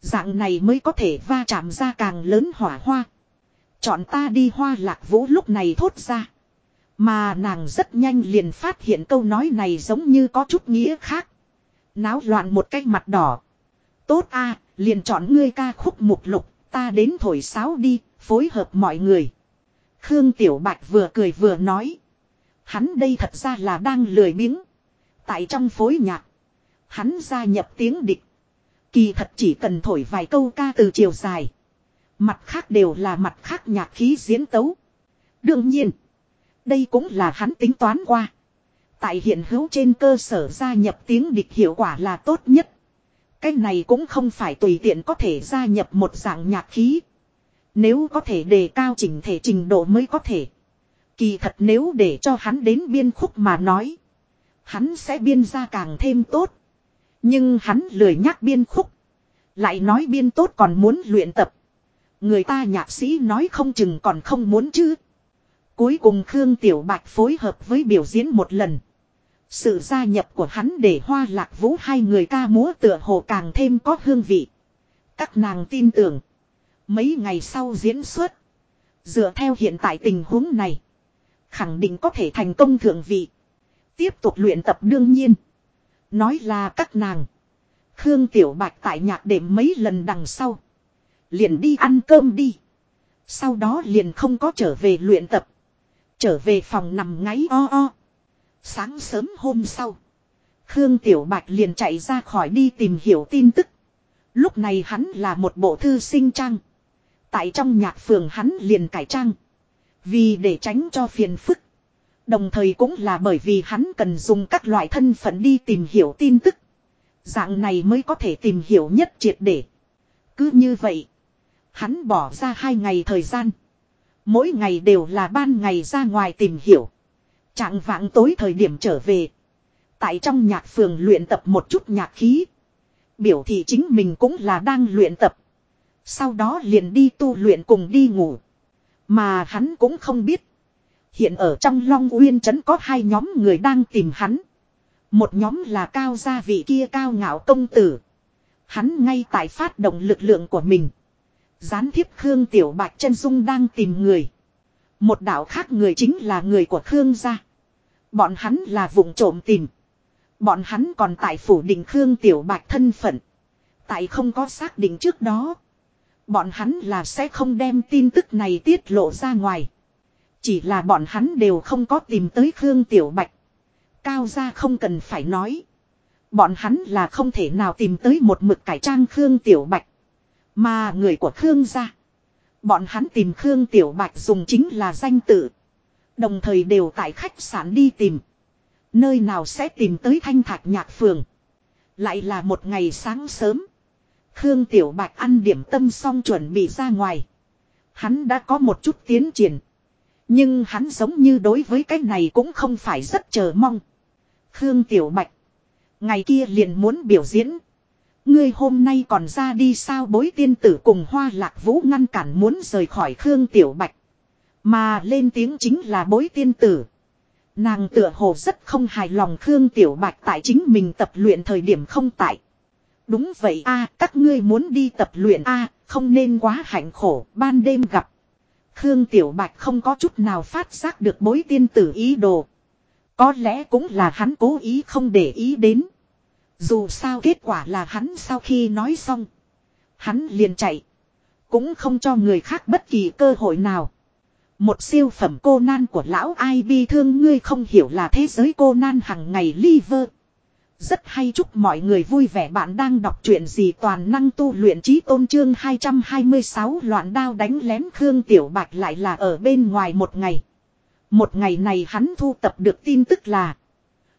Dạng này mới có thể va chạm ra càng lớn hỏa hoa. Chọn ta đi hoa lạc vũ lúc này thốt ra. Mà nàng rất nhanh liền phát hiện câu nói này giống như có chút nghĩa khác. Náo loạn một cách mặt đỏ. Tốt a liền chọn ngươi ca khúc mục lục, ta đến thổi sáo đi, phối hợp mọi người. Khương Tiểu Bạch vừa cười vừa nói. Hắn đây thật ra là đang lười biếng. Tại trong phối nhạc. Hắn gia nhập tiếng địch. Kỳ thật chỉ cần thổi vài câu ca từ chiều dài. Mặt khác đều là mặt khác nhạc khí diễn tấu. Đương nhiên. Đây cũng là hắn tính toán qua. Tại hiện hữu trên cơ sở gia nhập tiếng địch hiệu quả là tốt nhất. Cái này cũng không phải tùy tiện có thể gia nhập một dạng nhạc khí. Nếu có thể đề cao chỉnh thể trình độ mới có thể. Kỳ thật nếu để cho hắn đến biên khúc mà nói. Hắn sẽ biên ra càng thêm tốt. Nhưng hắn lười nhắc biên khúc. Lại nói biên tốt còn muốn luyện tập. Người ta nhạc sĩ nói không chừng còn không muốn chứ. Cuối cùng Khương Tiểu Bạch phối hợp với biểu diễn một lần. Sự gia nhập của hắn để hoa lạc vũ hai người ca múa tựa hồ càng thêm có hương vị. Các nàng tin tưởng. Mấy ngày sau diễn xuất. Dựa theo hiện tại tình huống này. Khẳng định có thể thành công thượng vị. Tiếp tục luyện tập đương nhiên. Nói là các nàng. Khương Tiểu Bạch tại nhạc đệm mấy lần đằng sau. Liền đi ăn cơm đi. Sau đó liền không có trở về luyện tập. Trở về phòng nằm ngáy o o. Sáng sớm hôm sau. Khương Tiểu Bạch liền chạy ra khỏi đi tìm hiểu tin tức. Lúc này hắn là một bộ thư sinh trang. Tại trong nhạc phường hắn liền cải trang. Vì để tránh cho phiền phức. Đồng thời cũng là bởi vì hắn cần dùng các loại thân phận đi tìm hiểu tin tức. Dạng này mới có thể tìm hiểu nhất triệt để. Cứ như vậy. Hắn bỏ ra hai ngày thời gian. Mỗi ngày đều là ban ngày ra ngoài tìm hiểu. Trạng vạng tối thời điểm trở về. Tại trong nhạc phường luyện tập một chút nhạc khí. Biểu thị chính mình cũng là đang luyện tập. Sau đó liền đi tu luyện cùng đi ngủ. Mà hắn cũng không biết. Hiện ở trong Long Uyên Trấn có hai nhóm người đang tìm hắn. Một nhóm là cao gia vị kia cao ngạo công tử. Hắn ngay tại phát động lực lượng của mình. Gián thiếp Khương Tiểu Bạch chân Dung đang tìm người. Một đạo khác người chính là người của Khương gia. Bọn hắn là vùng trộm tìm. Bọn hắn còn tại phủ định Khương Tiểu Bạch thân phận. Tại không có xác định trước đó. Bọn hắn là sẽ không đem tin tức này tiết lộ ra ngoài. Chỉ là bọn hắn đều không có tìm tới Khương Tiểu Bạch. Cao ra không cần phải nói. Bọn hắn là không thể nào tìm tới một mực cải trang Khương Tiểu Bạch. Mà người của Khương gia. Bọn hắn tìm Khương Tiểu Bạch dùng chính là danh tự. Đồng thời đều tại khách sạn đi tìm. Nơi nào sẽ tìm tới thanh thạch nhạc phường. Lại là một ngày sáng sớm. Khương Tiểu Bạch ăn điểm tâm xong chuẩn bị ra ngoài. Hắn đã có một chút tiến triển. Nhưng hắn giống như đối với cái này cũng không phải rất chờ mong. Khương Tiểu Bạch. Ngày kia liền muốn biểu diễn. Ngươi hôm nay còn ra đi sao bối tiên tử cùng hoa lạc vũ ngăn cản muốn rời khỏi Khương Tiểu Bạch. Mà lên tiếng chính là bối tiên tử. Nàng tựa hồ rất không hài lòng Khương Tiểu Bạch tại chính mình tập luyện thời điểm không tại. Đúng vậy a các ngươi muốn đi tập luyện a không nên quá hạnh khổ, ban đêm gặp. Khương Tiểu Bạch không có chút nào phát giác được bối tiên tử ý đồ. Có lẽ cũng là hắn cố ý không để ý đến. Dù sao kết quả là hắn sau khi nói xong. Hắn liền chạy. Cũng không cho người khác bất kỳ cơ hội nào. Một siêu phẩm cô nan của lão ai bi thương ngươi không hiểu là thế giới cô nan hằng ngày liver. Rất hay chúc mọi người vui vẻ bạn đang đọc truyện gì toàn năng tu luyện trí tôn trương 226 loạn đao đánh lén Khương Tiểu Bạch lại là ở bên ngoài một ngày. Một ngày này hắn thu tập được tin tức là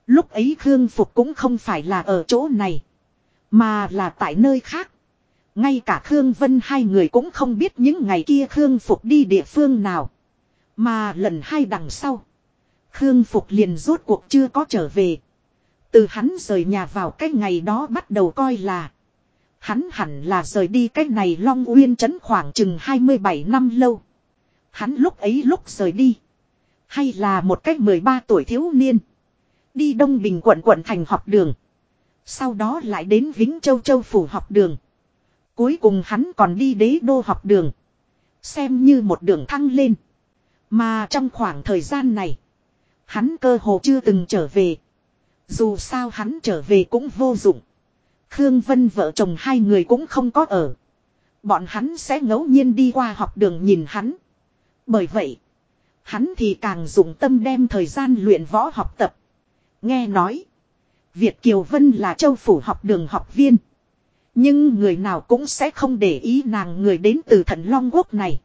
Lúc ấy Khương Phục cũng không phải là ở chỗ này, Mà là tại nơi khác Ngay cả Khương Vân hai người cũng không biết những ngày kia Khương Phục đi địa phương nào mà lần hai đằng sau, Khương Phục liền rốt cuộc chưa có trở về từ hắn rời nhà vào cái ngày đó bắt đầu coi là. Hắn hẳn là rời đi cái này Long Uyên trấn khoảng chừng 27 năm lâu. Hắn lúc ấy lúc rời đi. Hay là một cách 13 tuổi thiếu niên. Đi Đông Bình quận quận thành học đường. Sau đó lại đến Vĩnh Châu Châu Phủ học đường. Cuối cùng hắn còn đi đế đô học đường. Xem như một đường thăng lên. Mà trong khoảng thời gian này. Hắn cơ hồ chưa từng trở về. Dù sao hắn trở về cũng vô dụng. Khương Vân vợ chồng hai người cũng không có ở. Bọn hắn sẽ ngẫu nhiên đi qua học đường nhìn hắn. Bởi vậy, hắn thì càng dùng tâm đem thời gian luyện võ học tập. Nghe nói, Việt Kiều Vân là châu phủ học đường học viên. Nhưng người nào cũng sẽ không để ý nàng người đến từ thần Long Quốc này.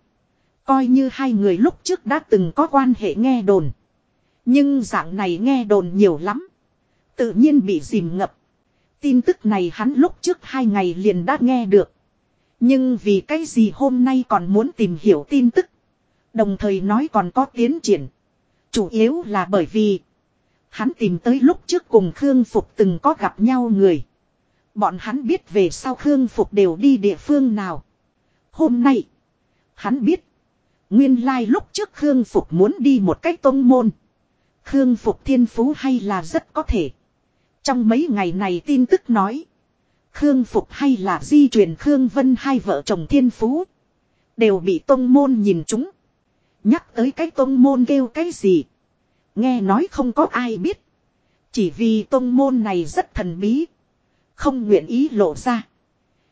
Coi như hai người lúc trước đã từng có quan hệ nghe đồn. Nhưng dạng này nghe đồn nhiều lắm. Tự nhiên bị dìm ngập. Tin tức này hắn lúc trước hai ngày liền đã nghe được. Nhưng vì cái gì hôm nay còn muốn tìm hiểu tin tức. Đồng thời nói còn có tiến triển. Chủ yếu là bởi vì. Hắn tìm tới lúc trước cùng Khương Phục từng có gặp nhau người. Bọn hắn biết về sau Khương Phục đều đi địa phương nào. Hôm nay. Hắn biết. Nguyên lai like lúc trước Khương Phục muốn đi một cách tông môn. Khương Phục thiên phú hay là rất có thể. Trong mấy ngày này tin tức nói. Khương Phục hay là di truyền Khương Vân hai vợ chồng thiên phú. Đều bị tông môn nhìn chúng. Nhắc tới cái tông môn kêu cái gì. Nghe nói không có ai biết. Chỉ vì tông môn này rất thần bí. Không nguyện ý lộ ra.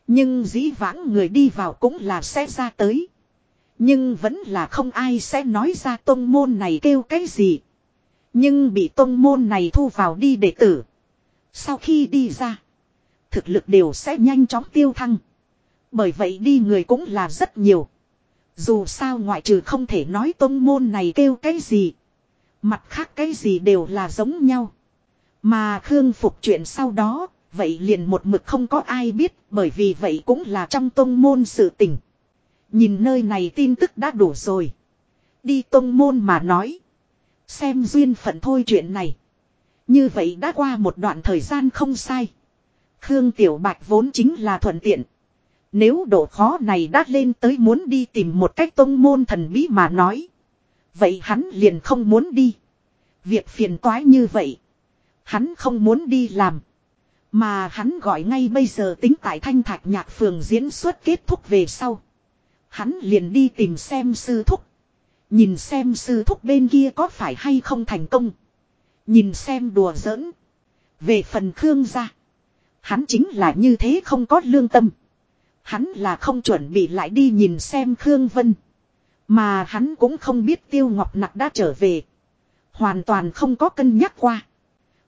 Nhưng dĩ vãng người đi vào cũng là sẽ ra tới. Nhưng vẫn là không ai sẽ nói ra tông môn này kêu cái gì. Nhưng bị tông môn này thu vào đi đệ tử. Sau khi đi ra. Thực lực đều sẽ nhanh chóng tiêu thăng. Bởi vậy đi người cũng là rất nhiều. Dù sao ngoại trừ không thể nói tông môn này kêu cái gì. Mặt khác cái gì đều là giống nhau. Mà Khương Phục chuyện sau đó, vậy liền một mực không có ai biết, bởi vì vậy cũng là trong tông môn sự tình. Nhìn nơi này tin tức đã đủ rồi. Đi tông môn mà nói. Xem duyên phận thôi chuyện này. Như vậy đã qua một đoạn thời gian không sai. Khương Tiểu Bạch vốn chính là thuận tiện. Nếu độ khó này đã lên tới muốn đi tìm một cách tông môn thần bí mà nói. Vậy hắn liền không muốn đi. Việc phiền toái như vậy. Hắn không muốn đi làm. Mà hắn gọi ngay bây giờ tính tại thanh thạch nhạc phường diễn xuất kết thúc về sau. Hắn liền đi tìm xem sư thúc. Nhìn xem sư thúc bên kia có phải hay không thành công. Nhìn xem đùa giỡn. Về phần Khương gia. Hắn chính là như thế không có lương tâm. Hắn là không chuẩn bị lại đi nhìn xem Khương Vân. Mà hắn cũng không biết Tiêu Ngọc Nặc đã trở về. Hoàn toàn không có cân nhắc qua.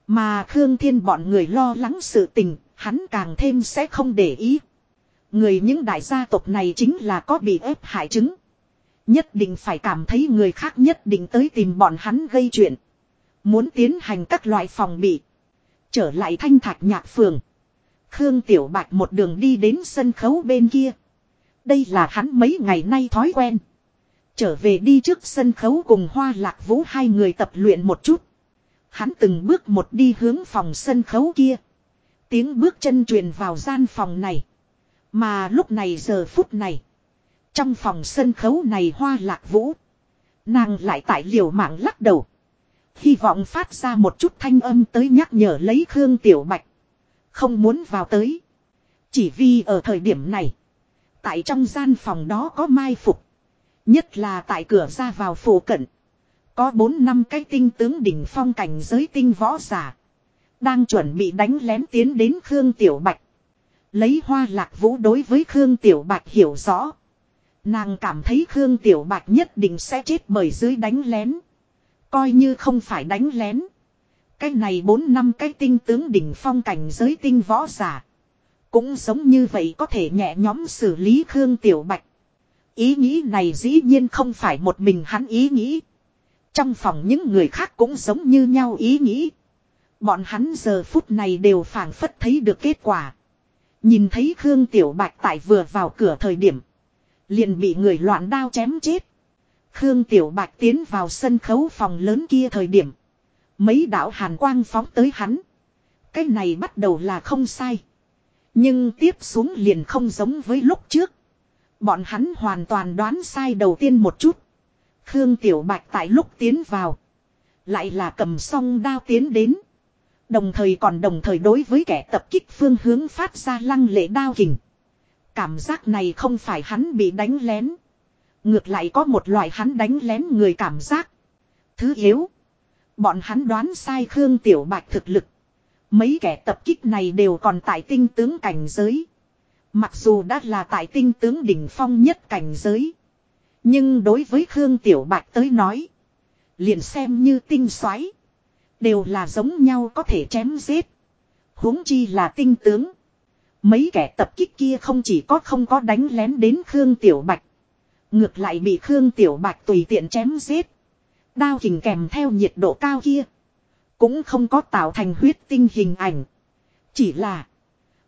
Mà Khương Thiên bọn người lo lắng sự tình, hắn càng thêm sẽ không để ý. Người những đại gia tộc này chính là có bị ép hại chứng. Nhất định phải cảm thấy người khác nhất định tới tìm bọn hắn gây chuyện. Muốn tiến hành các loại phòng bị. Trở lại thanh thạch nhạc phường. Khương Tiểu Bạch một đường đi đến sân khấu bên kia. Đây là hắn mấy ngày nay thói quen. Trở về đi trước sân khấu cùng Hoa Lạc Vũ hai người tập luyện một chút. Hắn từng bước một đi hướng phòng sân khấu kia. Tiếng bước chân truyền vào gian phòng này. Mà lúc này giờ phút này. Trong phòng sân khấu này Hoa Lạc Vũ. Nàng lại tại liều mạng lắc đầu. Hy vọng phát ra một chút thanh âm tới nhắc nhở lấy Khương Tiểu Bạch. Không muốn vào tới. Chỉ vì ở thời điểm này. Tại trong gian phòng đó có mai phục. Nhất là tại cửa ra vào phổ cận. Có bốn năm cái tinh tướng đỉnh phong cảnh giới tinh võ giả. Đang chuẩn bị đánh lén tiến đến Khương Tiểu Bạch. Lấy hoa lạc vũ đối với Khương Tiểu Bạch hiểu rõ. Nàng cảm thấy Khương Tiểu Bạch nhất định sẽ chết bởi dưới đánh lén. Coi như không phải đánh lén. Cái này bốn năm cái tinh tướng đỉnh phong cảnh giới tinh võ giả. Cũng giống như vậy có thể nhẹ nhóm xử lý Khương Tiểu Bạch. Ý nghĩ này dĩ nhiên không phải một mình hắn ý nghĩ. Trong phòng những người khác cũng giống như nhau ý nghĩ. Bọn hắn giờ phút này đều phảng phất thấy được kết quả. Nhìn thấy Khương Tiểu Bạch tại vừa vào cửa thời điểm. Liền bị người loạn đao chém chết. Khương Tiểu Bạch tiến vào sân khấu phòng lớn kia thời điểm. Mấy đạo hàn quang phóng tới hắn. Cái này bắt đầu là không sai. Nhưng tiếp xuống liền không giống với lúc trước. Bọn hắn hoàn toàn đoán sai đầu tiên một chút. Khương Tiểu Bạch tại lúc tiến vào. Lại là cầm song đao tiến đến. Đồng thời còn đồng thời đối với kẻ tập kích phương hướng phát ra lăng lệ đao kình. Cảm giác này không phải hắn bị đánh lén. Ngược lại có một loại hắn đánh lén người cảm giác. Thứ yếu. Bọn hắn đoán sai Khương Tiểu Bạch thực lực. Mấy kẻ tập kích này đều còn tại tinh tướng cảnh giới. Mặc dù đã là tại tinh tướng đỉnh phong nhất cảnh giới. Nhưng đối với Khương Tiểu Bạch tới nói. Liền xem như tinh xoáy. Đều là giống nhau có thể chém giết. huống chi là tinh tướng. Mấy kẻ tập kích kia không chỉ có không có đánh lén đến Khương Tiểu Bạch. Ngược lại bị Khương Tiểu Bạch tùy tiện chém giết. Đao hình kèm theo nhiệt độ cao kia. Cũng không có tạo thành huyết tinh hình ảnh. Chỉ là.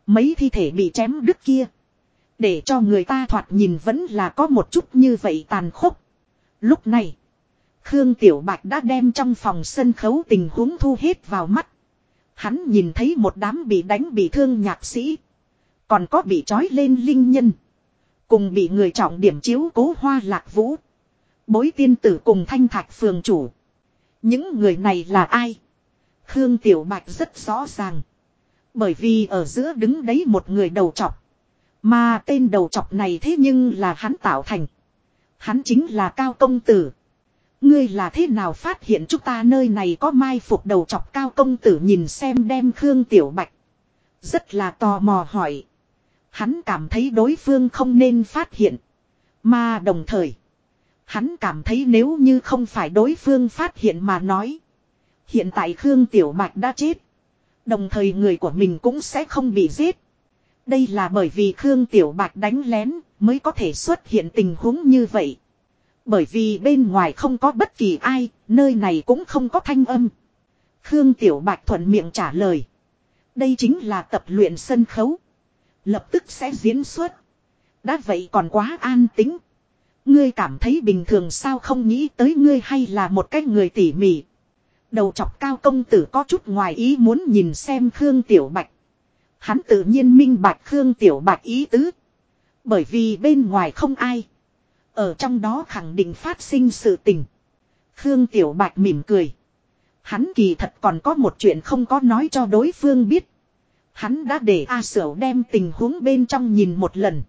Mấy thi thể bị chém đứt kia. Để cho người ta thoạt nhìn vẫn là có một chút như vậy tàn khốc. Lúc này. Khương Tiểu Bạch đã đem trong phòng sân khấu tình huống thu hết vào mắt. Hắn nhìn thấy một đám bị đánh bị thương nhạc sĩ. Còn có bị trói lên linh nhân. Cùng bị người trọng điểm chiếu cố hoa lạc vũ. Bối tiên tử cùng thanh thạch phường chủ. Những người này là ai? Khương Tiểu Bạch rất rõ ràng. Bởi vì ở giữa đứng đấy một người đầu trọc. Mà tên đầu trọc này thế nhưng là hắn tạo thành. Hắn chính là Cao Công Tử. Ngươi là thế nào phát hiện chúng ta nơi này có mai phục đầu chọc cao công tử nhìn xem đem Khương Tiểu Bạch. Rất là tò mò hỏi. Hắn cảm thấy đối phương không nên phát hiện. Mà đồng thời. Hắn cảm thấy nếu như không phải đối phương phát hiện mà nói. Hiện tại Khương Tiểu Bạch đã chết. Đồng thời người của mình cũng sẽ không bị giết. Đây là bởi vì Khương Tiểu Bạch đánh lén mới có thể xuất hiện tình huống như vậy. Bởi vì bên ngoài không có bất kỳ ai, nơi này cũng không có thanh âm. Khương Tiểu Bạch thuận miệng trả lời. Đây chính là tập luyện sân khấu. Lập tức sẽ diễn xuất. Đã vậy còn quá an tính. Ngươi cảm thấy bình thường sao không nghĩ tới ngươi hay là một cái người tỉ mỉ. Đầu chọc cao công tử có chút ngoài ý muốn nhìn xem Khương Tiểu Bạch. Hắn tự nhiên minh bạch Khương Tiểu Bạch ý tứ. Bởi vì bên ngoài không ai. Ở trong đó khẳng định phát sinh sự tình. Khương Tiểu Bạch mỉm cười. Hắn kỳ thật còn có một chuyện không có nói cho đối phương biết. Hắn đã để A Sở đem tình huống bên trong nhìn một lần.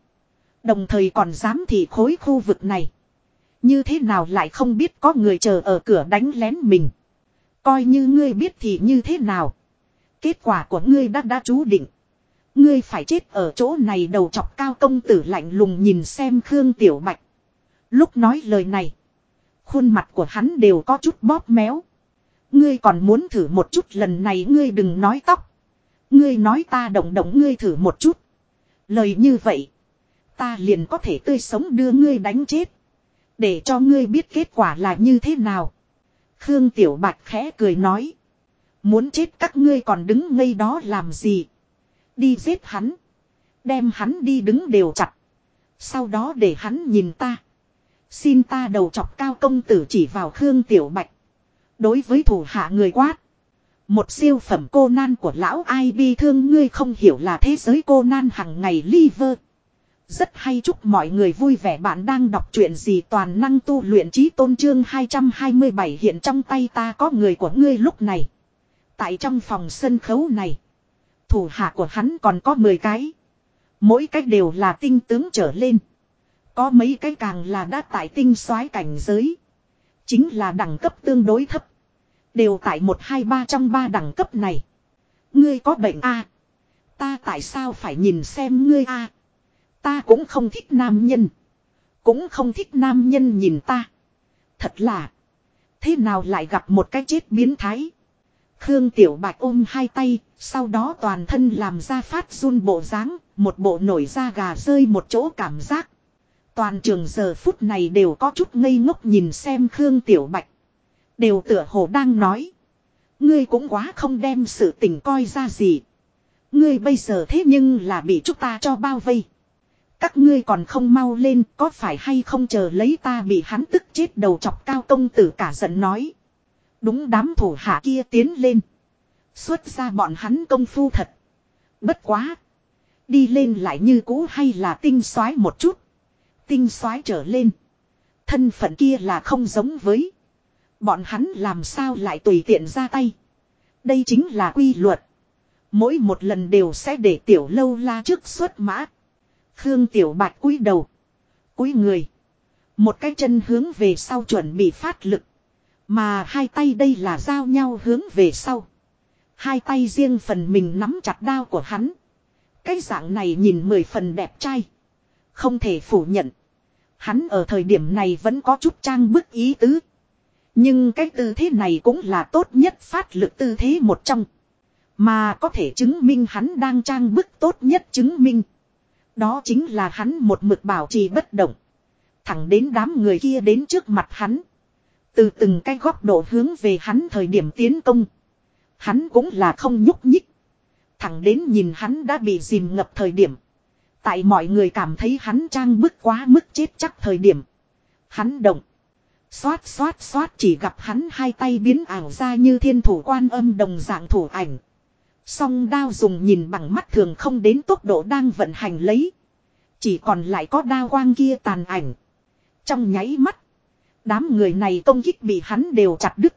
Đồng thời còn dám thị khối khu vực này. Như thế nào lại không biết có người chờ ở cửa đánh lén mình. Coi như ngươi biết thì như thế nào. Kết quả của ngươi đã đã chú định. Ngươi phải chết ở chỗ này đầu chọc cao công tử lạnh lùng nhìn xem Khương Tiểu Bạch. Lúc nói lời này. Khuôn mặt của hắn đều có chút bóp méo. Ngươi còn muốn thử một chút lần này ngươi đừng nói tóc. Ngươi nói ta động động ngươi thử một chút. Lời như vậy. Ta liền có thể tươi sống đưa ngươi đánh chết. Để cho ngươi biết kết quả là như thế nào. Khương Tiểu Bạch khẽ cười nói. Muốn chết các ngươi còn đứng ngây đó làm gì. Đi giết hắn. Đem hắn đi đứng đều chặt. Sau đó để hắn nhìn ta. Xin ta đầu chọc cao công tử chỉ vào Khương Tiểu Bạch. Đối với thủ hạ người quát. Một siêu phẩm cô nan của lão ai bi thương ngươi không hiểu là thế giới cô nan hằng ngày liver. Rất hay chúc mọi người vui vẻ bạn đang đọc truyện gì toàn năng tu luyện trí tôn trương 227 hiện trong tay ta có người của ngươi lúc này. Tại trong phòng sân khấu này. Thủ hạ của hắn còn có 10 cái. Mỗi cách đều là tinh tướng trở lên. Có mấy cái càng là đã tại tinh soái cảnh giới. Chính là đẳng cấp tương đối thấp. Đều tại một hai ba trong ba đẳng cấp này. Ngươi có bệnh a Ta tại sao phải nhìn xem ngươi a Ta cũng không thích nam nhân. Cũng không thích nam nhân nhìn ta. Thật là. Thế nào lại gặp một cái chết biến thái. Khương Tiểu Bạch ôm hai tay, sau đó toàn thân làm ra phát run bộ dáng, một bộ nổi da gà rơi một chỗ cảm giác. Toàn trường giờ phút này đều có chút ngây ngốc nhìn xem Khương Tiểu Bạch. Đều tựa hồ đang nói. Ngươi cũng quá không đem sự tình coi ra gì. Ngươi bây giờ thế nhưng là bị chúng ta cho bao vây. Các ngươi còn không mau lên, có phải hay không chờ lấy ta bị hắn tức chết đầu chọc cao công tử cả giận nói. Đúng đám thủ hạ kia tiến lên. Xuất ra bọn hắn công phu thật. Bất quá. Đi lên lại như cũ hay là tinh soái một chút. Tinh soái trở lên. Thân phận kia là không giống với. Bọn hắn làm sao lại tùy tiện ra tay. Đây chính là quy luật. Mỗi một lần đều sẽ để tiểu lâu la trước xuất mã. Khương tiểu bạch cúi đầu. cúi người. Một cái chân hướng về sau chuẩn bị phát lực. Mà hai tay đây là giao nhau hướng về sau. Hai tay riêng phần mình nắm chặt đao của hắn. Cái dạng này nhìn mười phần đẹp trai. Không thể phủ nhận. Hắn ở thời điểm này vẫn có chút trang bức ý tứ. Nhưng cái tư thế này cũng là tốt nhất phát lực tư thế một trong. Mà có thể chứng minh hắn đang trang bức tốt nhất chứng minh. Đó chính là hắn một mực bảo trì bất động. Thẳng đến đám người kia đến trước mặt hắn. Từ từng cái góc độ hướng về hắn thời điểm tiến công. Hắn cũng là không nhúc nhích. Thẳng đến nhìn hắn đã bị dìm ngập thời điểm. Tại mọi người cảm thấy hắn trang bức quá mức chết chắc thời điểm. Hắn động. Xoát xoát xoát chỉ gặp hắn hai tay biến ảo ra như thiên thủ quan âm đồng dạng thủ ảnh. Song đao dùng nhìn bằng mắt thường không đến tốc độ đang vận hành lấy. Chỉ còn lại có đao quang kia tàn ảnh. Trong nháy mắt. Đám người này công kích bị hắn đều chặt đứt.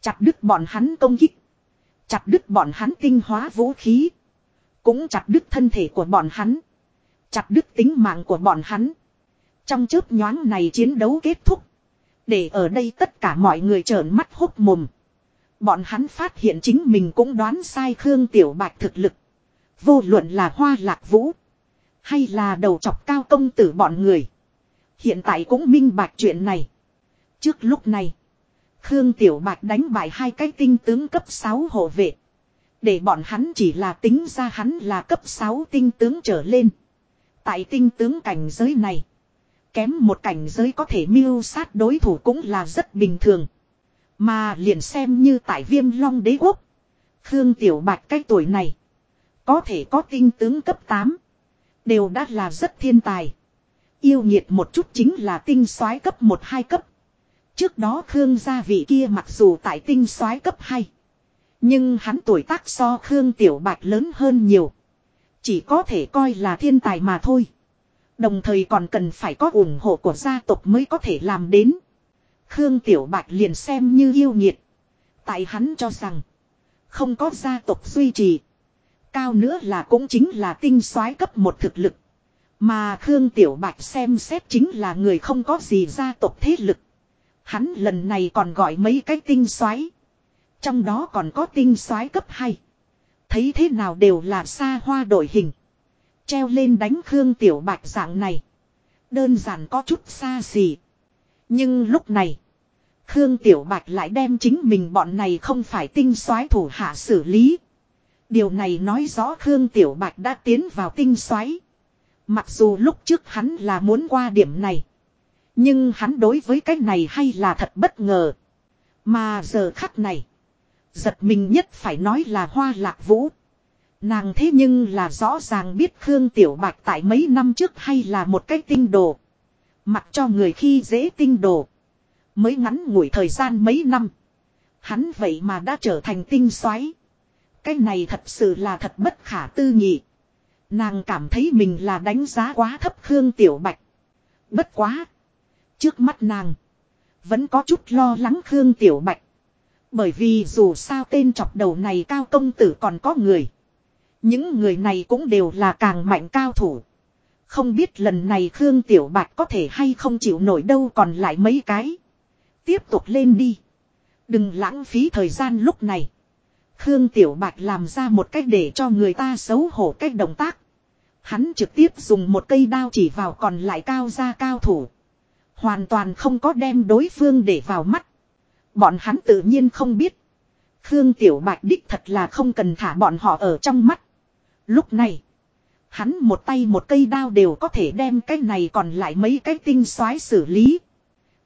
Chặt đứt bọn hắn công kích. Chặt đứt bọn hắn tinh hóa vũ khí. Cũng chặt đứt thân thể của bọn hắn. Chặt đứt tính mạng của bọn hắn. Trong chớp nhoáng này chiến đấu kết thúc. Để ở đây tất cả mọi người trợn mắt hốt mồm. Bọn hắn phát hiện chính mình cũng đoán sai Khương Tiểu Bạch thực lực. Vô luận là hoa lạc vũ. Hay là đầu chọc cao công tử bọn người. Hiện tại cũng minh bạch chuyện này. Trước lúc này. Khương Tiểu Bạch đánh bại hai cái tinh tướng cấp 6 hộ vệ. Để bọn hắn chỉ là tính ra hắn là cấp 6 tinh tướng trở lên. Tại tinh tướng cảnh giới này. Kém một cảnh giới có thể mưu sát đối thủ cũng là rất bình thường. Mà liền xem như tại viêm long đế quốc. Khương Tiểu Bạch cái tuổi này. Có thể có tinh tướng cấp 8. Đều đã là rất thiên tài. Yêu nhiệt một chút chính là tinh soái cấp 1-2 cấp. Trước đó Khương gia vị kia mặc dù tại tinh soái cấp 2. Nhưng hắn tuổi tác so Khương Tiểu Bạch lớn hơn nhiều. Chỉ có thể coi là thiên tài mà thôi. Đồng thời còn cần phải có ủng hộ của gia tộc mới có thể làm đến. Khương Tiểu Bạch liền xem như yêu nghiệt. Tại hắn cho rằng. Không có gia tộc duy trì. Cao nữa là cũng chính là tinh soái cấp một thực lực. Mà Khương Tiểu Bạch xem xét chính là người không có gì gia tộc thế lực. Hắn lần này còn gọi mấy cái tinh soái Trong đó còn có tinh soái cấp 2. Thấy thế nào đều là xa hoa đổi hình. Treo lên đánh Khương Tiểu Bạch dạng này. Đơn giản có chút xa xỉ. Nhưng lúc này. Khương Tiểu Bạch lại đem chính mình bọn này không phải tinh soái thủ hạ xử lý. Điều này nói rõ Khương Tiểu Bạch đã tiến vào tinh soái. Mặc dù lúc trước hắn là muốn qua điểm này. Nhưng hắn đối với cái này hay là thật bất ngờ. Mà giờ khắc này. Giật mình nhất phải nói là hoa lạc vũ. Nàng thế nhưng là rõ ràng biết Khương Tiểu Bạch tại mấy năm trước hay là một cái tinh đồ. Mặc cho người khi dễ tinh đồ. Mới ngắn ngủi thời gian mấy năm. Hắn vậy mà đã trở thành tinh xoáy, Cái này thật sự là thật bất khả tư nghị. Nàng cảm thấy mình là đánh giá quá thấp Khương Tiểu Bạch. Bất quá. Trước mắt nàng. Vẫn có chút lo lắng Khương Tiểu Bạch. Bởi vì dù sao tên chọc đầu này cao công tử còn có người. Những người này cũng đều là càng mạnh cao thủ. Không biết lần này Khương Tiểu Bạch có thể hay không chịu nổi đâu còn lại mấy cái. Tiếp tục lên đi. Đừng lãng phí thời gian lúc này. Khương Tiểu Bạch làm ra một cách để cho người ta xấu hổ cách động tác. Hắn trực tiếp dùng một cây đao chỉ vào còn lại cao ra cao thủ. Hoàn toàn không có đem đối phương để vào mắt. Bọn hắn tự nhiên không biết. Khương Tiểu Bạch đích thật là không cần thả bọn họ ở trong mắt. Lúc này. Hắn một tay một cây đao đều có thể đem cái này còn lại mấy cái tinh soái xử lý.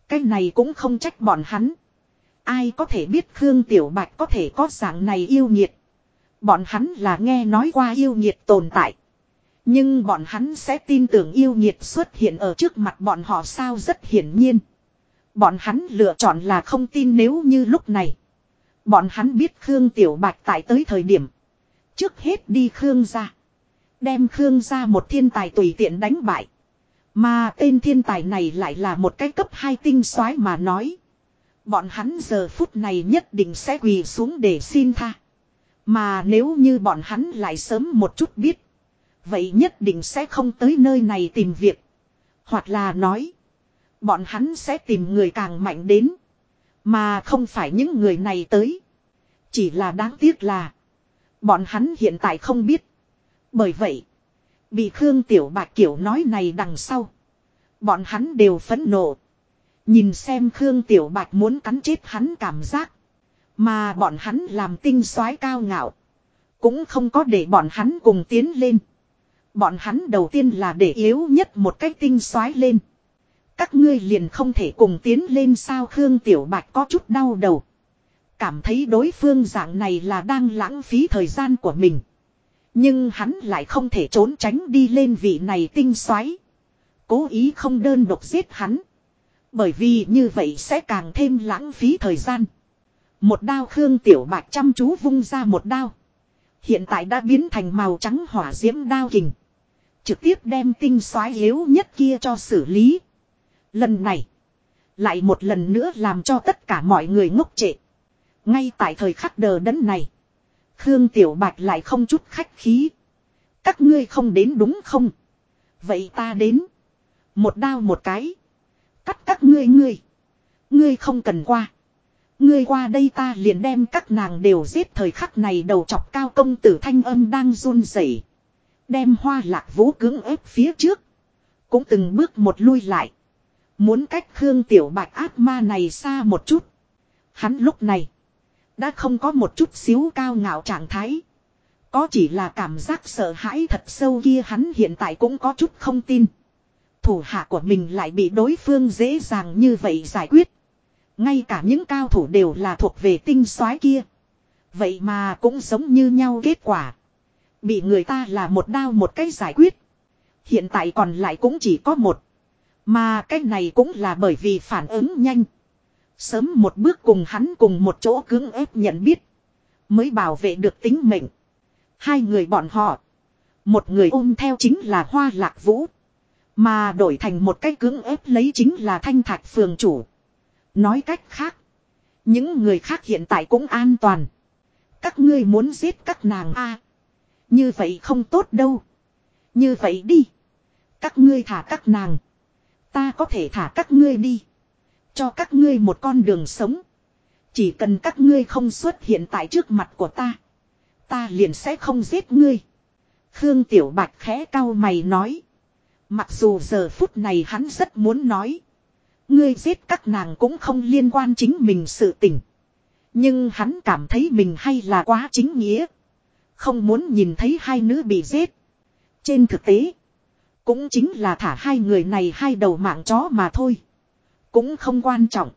Cái này cũng không trách bọn hắn. Ai có thể biết Khương Tiểu Bạch có thể có dạng này yêu nhiệt. Bọn hắn là nghe nói qua yêu nhiệt tồn tại. Nhưng bọn hắn sẽ tin tưởng yêu nhiệt xuất hiện ở trước mặt bọn họ sao rất hiển nhiên. Bọn hắn lựa chọn là không tin nếu như lúc này. Bọn hắn biết Khương Tiểu Bạch tại tới thời điểm. Trước hết đi Khương ra. Đem Khương ra một thiên tài tùy tiện đánh bại. Mà tên thiên tài này lại là một cái cấp hai tinh soái mà nói. Bọn hắn giờ phút này nhất định sẽ quỳ xuống để xin tha. Mà nếu như bọn hắn lại sớm một chút biết. Vậy nhất định sẽ không tới nơi này tìm việc. Hoặc là nói. Bọn hắn sẽ tìm người càng mạnh đến. Mà không phải những người này tới. Chỉ là đáng tiếc là. Bọn hắn hiện tại không biết. Bởi vậy. Bị Khương Tiểu Bạch Kiểu nói này đằng sau. Bọn hắn đều phẫn nộ. Nhìn xem Khương Tiểu Bạch muốn cắn chết hắn cảm giác. Mà bọn hắn làm tinh soái cao ngạo. Cũng không có để bọn hắn cùng tiến lên. Bọn hắn đầu tiên là để yếu nhất một cách tinh soái lên. Các ngươi liền không thể cùng tiến lên sao Khương Tiểu Bạch có chút đau đầu. Cảm thấy đối phương dạng này là đang lãng phí thời gian của mình. Nhưng hắn lại không thể trốn tránh đi lên vị này tinh xoáy. Cố ý không đơn độc giết hắn. Bởi vì như vậy sẽ càng thêm lãng phí thời gian. Một đao Khương Tiểu Bạch chăm chú vung ra một đao. Hiện tại đã biến thành màu trắng hỏa diễm đao kình. Trực tiếp đem tinh xoáy yếu nhất kia cho xử lý. Lần này. Lại một lần nữa làm cho tất cả mọi người ngốc trệ. Ngay tại thời khắc đờ đẫn này. Khương Tiểu Bạch lại không chút khách khí. Các ngươi không đến đúng không? Vậy ta đến. Một đao một cái. Cắt các ngươi ngươi. Ngươi không cần qua. Ngươi qua đây ta liền đem các nàng đều giết thời khắc này đầu chọc cao công tử thanh âm đang run rẩy, Đem hoa lạc vũ cứng ép phía trước. Cũng từng bước một lui lại. Muốn cách Khương Tiểu Bạch ác ma này xa một chút. Hắn lúc này. Đã không có một chút xíu cao ngạo trạng thái. Có chỉ là cảm giác sợ hãi thật sâu kia hắn hiện tại cũng có chút không tin. Thủ hạ của mình lại bị đối phương dễ dàng như vậy giải quyết. Ngay cả những cao thủ đều là thuộc về tinh soái kia. Vậy mà cũng giống như nhau kết quả. Bị người ta là một đao một cái giải quyết. Hiện tại còn lại cũng chỉ có một. Mà cái này cũng là bởi vì phản ứng nhanh. Sớm một bước cùng hắn cùng một chỗ cưỡng ép nhận biết. Mới bảo vệ được tính mệnh. Hai người bọn họ. Một người ôm theo chính là hoa lạc vũ. Mà đổi thành một cái cưỡng ép lấy chính là thanh thạch phường chủ. Nói cách khác. Những người khác hiện tại cũng an toàn. Các ngươi muốn giết các nàng a Như vậy không tốt đâu. Như vậy đi. Các ngươi thả các nàng. Ta có thể thả các ngươi đi. Cho các ngươi một con đường sống. Chỉ cần các ngươi không xuất hiện tại trước mặt của ta. Ta liền sẽ không giết ngươi. Khương Tiểu Bạch khẽ cao mày nói. Mặc dù giờ phút này hắn rất muốn nói. Ngươi giết các nàng cũng không liên quan chính mình sự tình. Nhưng hắn cảm thấy mình hay là quá chính nghĩa. Không muốn nhìn thấy hai nữ bị giết. Trên thực tế. Cũng chính là thả hai người này hai đầu mạng chó mà thôi. Cũng không quan trọng.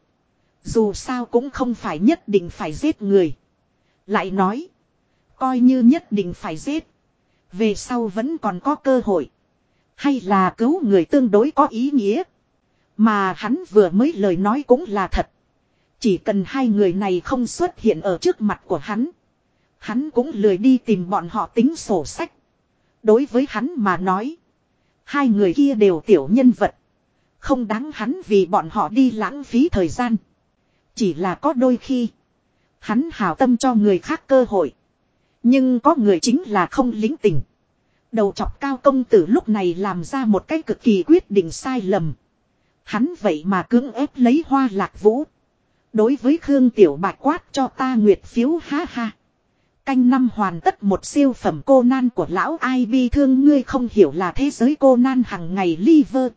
Dù sao cũng không phải nhất định phải giết người. Lại nói. Coi như nhất định phải giết. Về sau vẫn còn có cơ hội. Hay là cứu người tương đối có ý nghĩa. Mà hắn vừa mới lời nói cũng là thật. Chỉ cần hai người này không xuất hiện ở trước mặt của hắn. Hắn cũng lười đi tìm bọn họ tính sổ sách. Đối với hắn mà nói. Hai người kia đều tiểu nhân vật. Không đáng hắn vì bọn họ đi lãng phí thời gian. Chỉ là có đôi khi. Hắn hào tâm cho người khác cơ hội. Nhưng có người chính là không lính tình. Đầu chọc cao công tử lúc này làm ra một cái cực kỳ quyết định sai lầm. Hắn vậy mà cưỡng ép lấy hoa lạc vũ. Đối với Khương Tiểu Bạch quát cho ta nguyệt phiếu, ha ha. Canh năm hoàn tất một siêu phẩm cô nan của lão ai bi thương ngươi không hiểu là thế giới cô nan hằng ngày liver.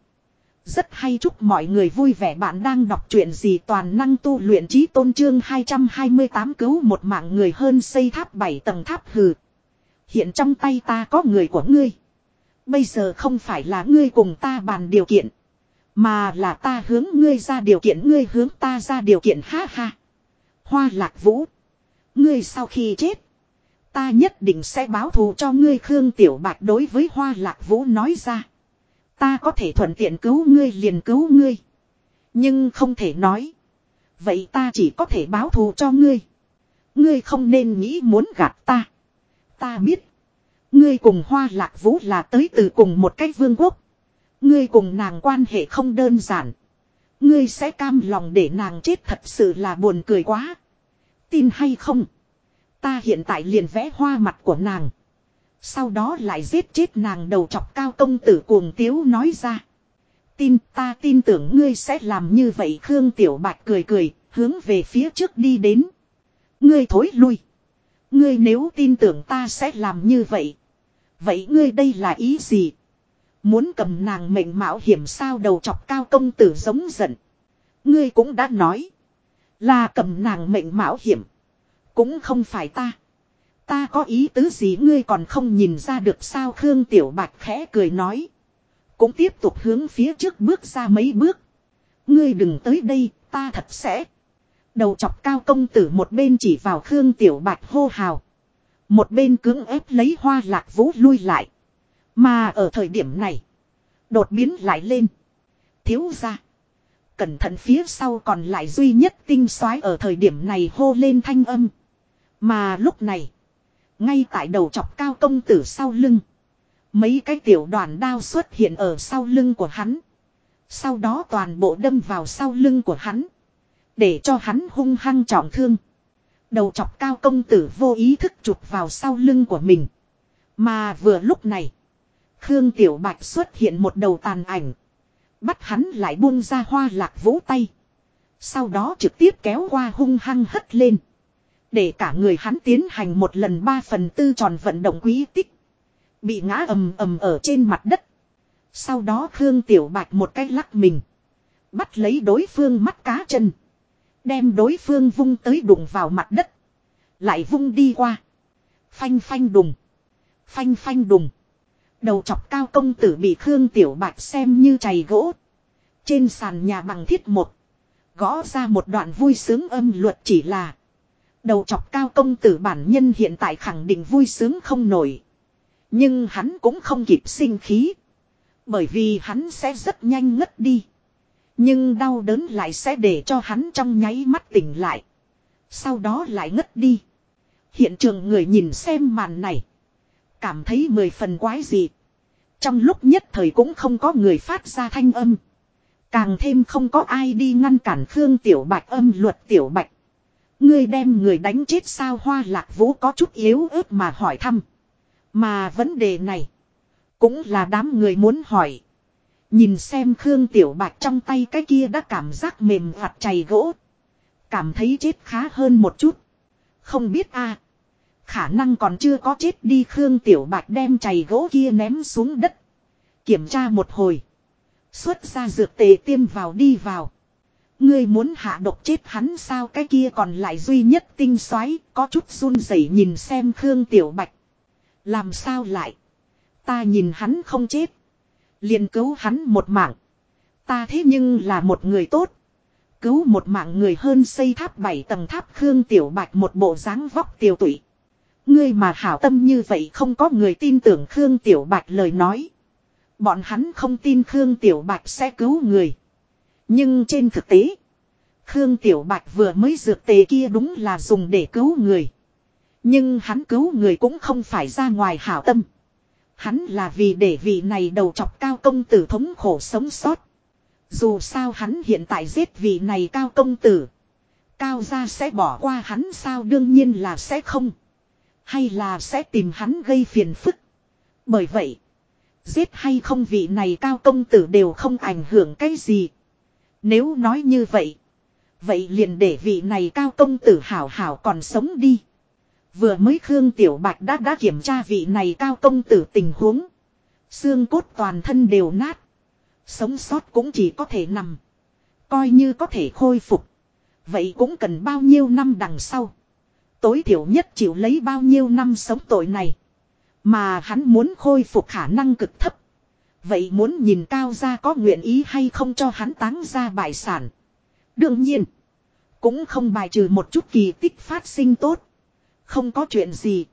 Rất hay chúc mọi người vui vẻ, bạn đang đọc truyện gì toàn năng tu luyện trí tôn trương 228 cứu một mạng người hơn xây tháp 7 tầng tháp hừ. Hiện trong tay ta có người của ngươi. Bây giờ không phải là ngươi cùng ta bàn điều kiện. Mà là ta hướng ngươi ra điều kiện, ngươi hướng ta ra điều kiện, ha ha. Hoa lạc vũ. Ngươi sau khi chết. Ta nhất định sẽ báo thù cho ngươi, Khương Tiểu Bạch đối với Hoa Lạc Vũ nói ra. Ta có thể thuận tiện cứu ngươi, liền cứu ngươi. Nhưng không thể nói. Vậy ta chỉ có thể báo thù cho ngươi. Ngươi không nên nghĩ muốn gạt ta. Ta biết. Ngươi cùng Hoa Lạc Vũ là tới từ cùng một cái vương quốc. Ngươi cùng nàng quan hệ không đơn giản. Ngươi sẽ cam lòng để nàng chết thật sự là buồn cười quá. Tin hay không? Ta hiện tại liền vẽ hoa mặt của nàng. Sau đó lại giết chết nàng đầu chọc cao công tử cuồng tiếu nói ra. Tin ta tin tưởng ngươi sẽ làm như vậy Khương Tiểu Bạch cười cười, hướng về phía trước đi đến. Ngươi thối lui. Ngươi nếu tin tưởng ta sẽ làm như vậy. Vậy ngươi đây là ý gì? Muốn cầm nàng mệnh mạo hiểm sao đầu chọc cao công tử giống giận. Ngươi cũng đã nói. Là cầm nàng mệnh mạo hiểm. Cũng không phải ta. Ta có ý tứ gì ngươi còn không nhìn ra được sao Khương Tiểu Bạch khẽ cười nói. Cũng tiếp tục hướng phía trước bước ra mấy bước. Ngươi đừng tới đây, ta thật sẽ. Đầu chọc cao công tử một bên chỉ vào Khương Tiểu Bạch hô hào. Một bên cưỡng ép lấy hoa lạc vũ lui lại. Mà ở thời điểm này. Đột biến lại lên. Thiếu ra. Cẩn thận phía sau còn lại duy nhất tinh soái ở thời điểm này hô lên thanh âm. Mà lúc này. Ngay tại đầu chọc cao công tử sau lưng. Mấy cái tiểu đoàn đao xuất hiện ở sau lưng của hắn. Sau đó toàn bộ đâm vào sau lưng của hắn. Để cho hắn hung hăng trọng thương. Đầu chọc cao công tử vô ý thức chụp vào sau lưng của mình. Mà vừa lúc này. Khương Tiểu Bạch xuất hiện một đầu tàn ảnh. Bắt hắn lại buông ra hoa lạc vỗ tay. Sau đó trực tiếp kéo qua hung hăng hất lên. Để cả người hắn tiến hành một lần ba phần tư tròn vận động quý tích. Bị ngã ầm ầm ở trên mặt đất. Sau đó Khương Tiểu Bạch một cái lắc mình. Bắt lấy đối phương mắt cá chân. Đem đối phương vung tới đụng vào mặt đất. Lại vung đi qua. Phanh phanh đùng. Phanh phanh đùng. Đầu chọc cao công tử bị Khương Tiểu Bạch xem như chày gỗ. Trên sàn nhà bằng thiết một. Gõ ra một đoạn vui sướng âm luật chỉ là. Đầu chọc cao công tử bản nhân hiện tại khẳng định vui sướng không nổi. Nhưng hắn cũng không kịp sinh khí. Bởi vì hắn sẽ rất nhanh ngất đi. Nhưng đau đớn lại sẽ để cho hắn trong nháy mắt tỉnh lại. Sau đó lại ngất đi. Hiện trường người nhìn xem màn này. Cảm thấy mười phần quái gì. Trong lúc nhất thời cũng không có người phát ra thanh âm. Càng thêm không có ai đi ngăn cản Khương Tiểu Bạch âm luật Tiểu Bạch. Ngươi đem người đánh chết sao hoa lạc vũ có chút yếu ớt mà hỏi thăm. Mà vấn đề này. Cũng là đám người muốn hỏi. Nhìn xem Khương Tiểu Bạch trong tay cái kia đã cảm giác mềm vặt chày gỗ. Cảm thấy chết khá hơn một chút. Không biết a, Khả năng còn chưa có chết đi Khương Tiểu Bạch đem chày gỗ kia ném xuống đất. Kiểm tra một hồi. Xuất ra dược tề tiêm vào đi vào. Ngươi muốn hạ độc chết hắn sao cái kia còn lại duy nhất tinh xoáy có chút run rẩy nhìn xem Khương Tiểu Bạch. Làm sao lại? Ta nhìn hắn không chết. liền cứu hắn một mạng. Ta thế nhưng là một người tốt. Cứu một mạng người hơn xây tháp bảy tầng tháp Khương Tiểu Bạch một bộ dáng vóc tiểu tụy. Ngươi mà hảo tâm như vậy không có người tin tưởng Khương Tiểu Bạch lời nói. Bọn hắn không tin Khương Tiểu Bạch sẽ cứu người. Nhưng trên thực tế, Khương Tiểu Bạch vừa mới dược tề kia đúng là dùng để cứu người. Nhưng hắn cứu người cũng không phải ra ngoài hảo tâm. Hắn là vì để vị này đầu chọc cao công tử thống khổ sống sót. Dù sao hắn hiện tại giết vị này cao công tử. Cao gia sẽ bỏ qua hắn sao đương nhiên là sẽ không. Hay là sẽ tìm hắn gây phiền phức. Bởi vậy. Giết hay không vị này cao công tử đều không ảnh hưởng cái gì. Nếu nói như vậy. Vậy liền để vị này cao công tử hảo hảo còn sống đi. Vừa mới Khương Tiểu Bạch đã đã kiểm tra vị này cao công tử tình huống. Xương cốt toàn thân đều nát. Sống sót cũng chỉ có thể nằm. Coi như có thể khôi phục. Vậy cũng cần bao nhiêu năm đằng sau. Tối thiểu nhất chịu lấy bao nhiêu năm sống tội này. Mà hắn muốn khôi phục khả năng cực thấp. Vậy muốn nhìn cao ra có nguyện ý hay không cho hắn táng ra bại sản. Đương nhiên. Cũng không bài trừ một chút kỳ tích phát sinh tốt. Không có chuyện gì.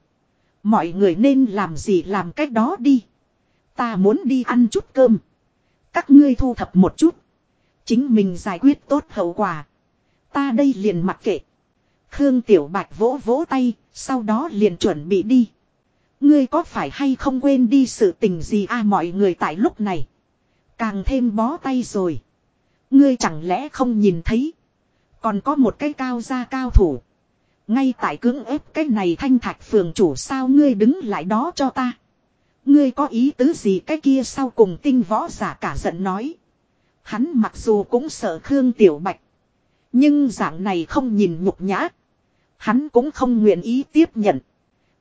Mọi người nên làm gì làm cách đó đi. Ta muốn đi ăn chút cơm. Các ngươi thu thập một chút. Chính mình giải quyết tốt hậu quả. Ta đây liền mặc kệ. Khương Tiểu Bạch vỗ vỗ tay, sau đó liền chuẩn bị đi. Ngươi có phải hay không quên đi sự tình gì à mọi người tại lúc này. Càng thêm bó tay rồi. Ngươi chẳng lẽ không nhìn thấy. Còn có một cái cao gia cao thủ. Ngay tại cưỡng ép cái này thanh thạch phường chủ sao ngươi đứng lại đó cho ta. Ngươi có ý tứ gì cái kia sau cùng tinh võ giả cả giận nói. Hắn mặc dù cũng sợ Khương Tiểu Bạch. Nhưng dạng này không nhìn nhục nhã. Hắn cũng không nguyện ý tiếp nhận.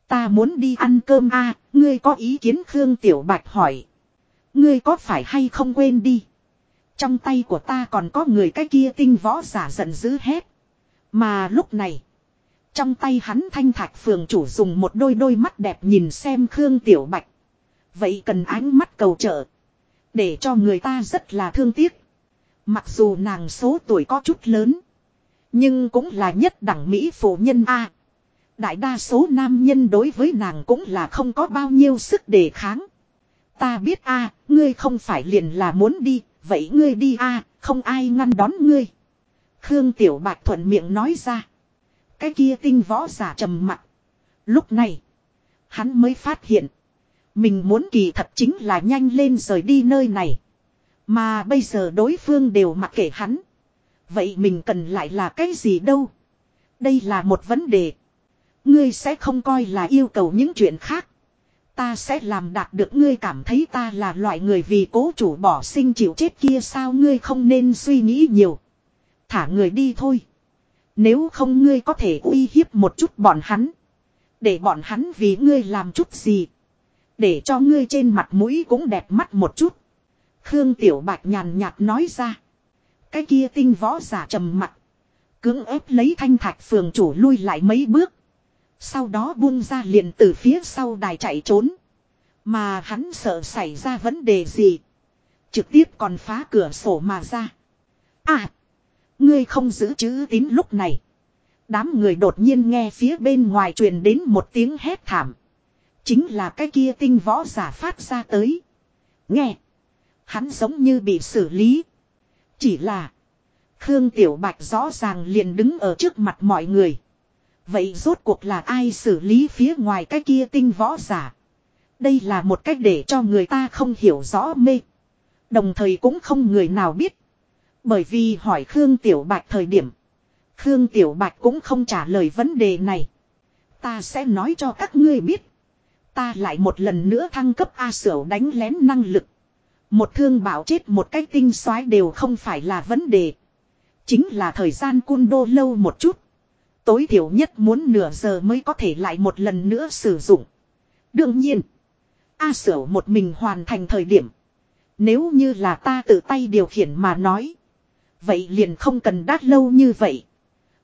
Ta muốn đi ăn cơm a, ngươi có ý kiến Khương Tiểu Bạch hỏi. Ngươi có phải hay không quên đi. Trong tay của ta còn có người cái kia tinh võ giả giận dữ hết. Mà lúc này. Trong tay hắn thanh thạch phường chủ dùng một đôi đôi mắt đẹp nhìn xem Khương Tiểu Bạch. Vậy cần ánh mắt cầu trợ. Để cho người ta rất là thương tiếc. Mặc dù nàng số tuổi có chút lớn. Nhưng cũng là nhất đẳng Mỹ phụ nhân A. Đại đa số nam nhân đối với nàng cũng là không có bao nhiêu sức đề kháng. Ta biết A, ngươi không phải liền là muốn đi, vậy ngươi đi A, không ai ngăn đón ngươi. Khương Tiểu Bạch thuận miệng nói ra. Cái kia tinh võ giả trầm mặt. Lúc này, hắn mới phát hiện. Mình muốn kỳ thật chính là nhanh lên rời đi nơi này. Mà bây giờ đối phương đều mặc kệ hắn. Vậy mình cần lại là cái gì đâu? Đây là một vấn đề. Ngươi sẽ không coi là yêu cầu những chuyện khác. Ta sẽ làm đạt được ngươi cảm thấy ta là loại người vì cố chủ bỏ sinh chịu chết kia sao ngươi không nên suy nghĩ nhiều. Thả người đi thôi. Nếu không ngươi có thể uy hiếp một chút bọn hắn. Để bọn hắn vì ngươi làm chút gì. Để cho ngươi trên mặt mũi cũng đẹp mắt một chút. Khương Tiểu Bạch nhàn nhạt nói ra. Cái kia tinh võ giả trầm mặt. Cưỡng ép lấy thanh thạch phường chủ lui lại mấy bước. Sau đó buông ra liền từ phía sau đài chạy trốn. Mà hắn sợ xảy ra vấn đề gì. Trực tiếp còn phá cửa sổ mà ra. À. Ngươi không giữ chữ tín lúc này. Đám người đột nhiên nghe phía bên ngoài truyền đến một tiếng hét thảm. Chính là cái kia tinh võ giả phát ra tới. Nghe. Hắn giống như bị xử lý. Chỉ là. Khương Tiểu Bạch rõ ràng liền đứng ở trước mặt mọi người. Vậy rốt cuộc là ai xử lý phía ngoài cái kia tinh võ giả? Đây là một cách để cho người ta không hiểu rõ mê. Đồng thời cũng không người nào biết. Bởi vì hỏi Khương Tiểu Bạch thời điểm. Khương Tiểu Bạch cũng không trả lời vấn đề này. Ta sẽ nói cho các ngươi biết. Ta lại một lần nữa thăng cấp A Sửu đánh lén năng lực. Một thương bảo chết một cái tinh soái đều không phải là vấn đề. Chính là thời gian cun đô lâu một chút. Tối thiểu nhất muốn nửa giờ mới có thể lại một lần nữa sử dụng. Đương nhiên. A sở một mình hoàn thành thời điểm. Nếu như là ta tự tay điều khiển mà nói. Vậy liền không cần đát lâu như vậy.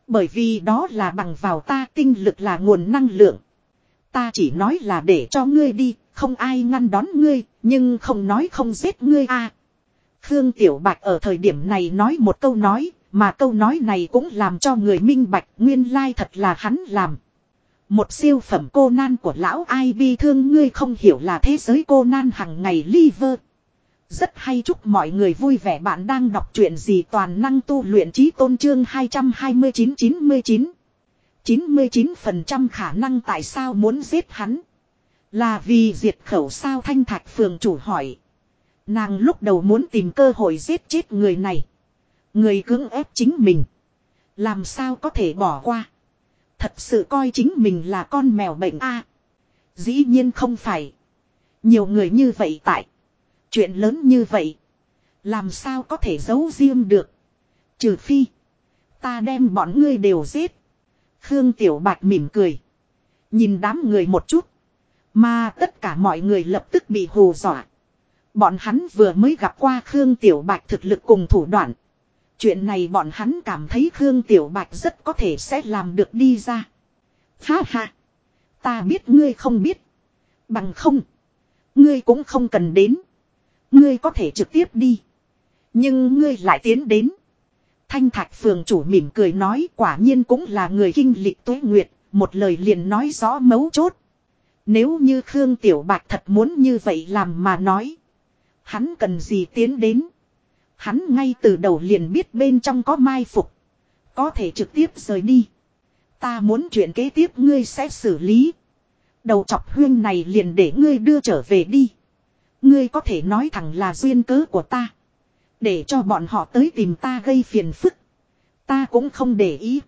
Bởi vì đó là bằng vào ta tinh lực là nguồn năng lượng. Ta chỉ nói là để cho ngươi đi, không ai ngăn đón ngươi, nhưng không nói không giết ngươi a. À. Khương Tiểu Bạch ở thời điểm này nói một câu nói, mà câu nói này cũng làm cho người minh bạch nguyên lai thật là hắn làm. Một siêu phẩm cô nan của lão ai bi thương ngươi không hiểu là thế giới cô nan hằng ngày liver. Rất hay chúc mọi người vui vẻ bạn đang đọc truyện gì toàn năng tu luyện trí tôn trương 229-99. 99% khả năng tại sao muốn giết hắn. Là vì diệt khẩu sao thanh thạch phường chủ hỏi. Nàng lúc đầu muốn tìm cơ hội giết chết người này. Người cưỡng ép chính mình. Làm sao có thể bỏ qua. Thật sự coi chính mình là con mèo bệnh a Dĩ nhiên không phải. Nhiều người như vậy tại. Chuyện lớn như vậy. Làm sao có thể giấu riêng được. Trừ phi. Ta đem bọn ngươi đều giết. Khương Tiểu Bạch mỉm cười. Nhìn đám người một chút. Mà tất cả mọi người lập tức bị hù dọa. Bọn hắn vừa mới gặp qua Khương Tiểu Bạch thực lực cùng thủ đoạn. Chuyện này bọn hắn cảm thấy Khương Tiểu Bạch rất có thể sẽ làm được đi ra. Ha ha. Ta biết ngươi không biết. Bằng không. Ngươi cũng không cần đến. Ngươi có thể trực tiếp đi. Nhưng ngươi lại tiến đến. Thanh Thạch Phường chủ mỉm cười nói, quả nhiên cũng là người kinh lịch tuế nguyệt. Một lời liền nói rõ mấu chốt. Nếu như Khương Tiểu Bạch thật muốn như vậy làm mà nói. Hắn cần gì tiến đến. Hắn ngay từ đầu liền biết bên trong có mai phục. Có thể trực tiếp rời đi. Ta muốn chuyện kế tiếp ngươi sẽ xử lý. Đầu chọc huyên này liền để ngươi đưa trở về đi. Ngươi có thể nói thẳng là duyên cớ của ta. Để cho bọn họ tới tìm ta gây phiền phức. Ta cũng không để ý.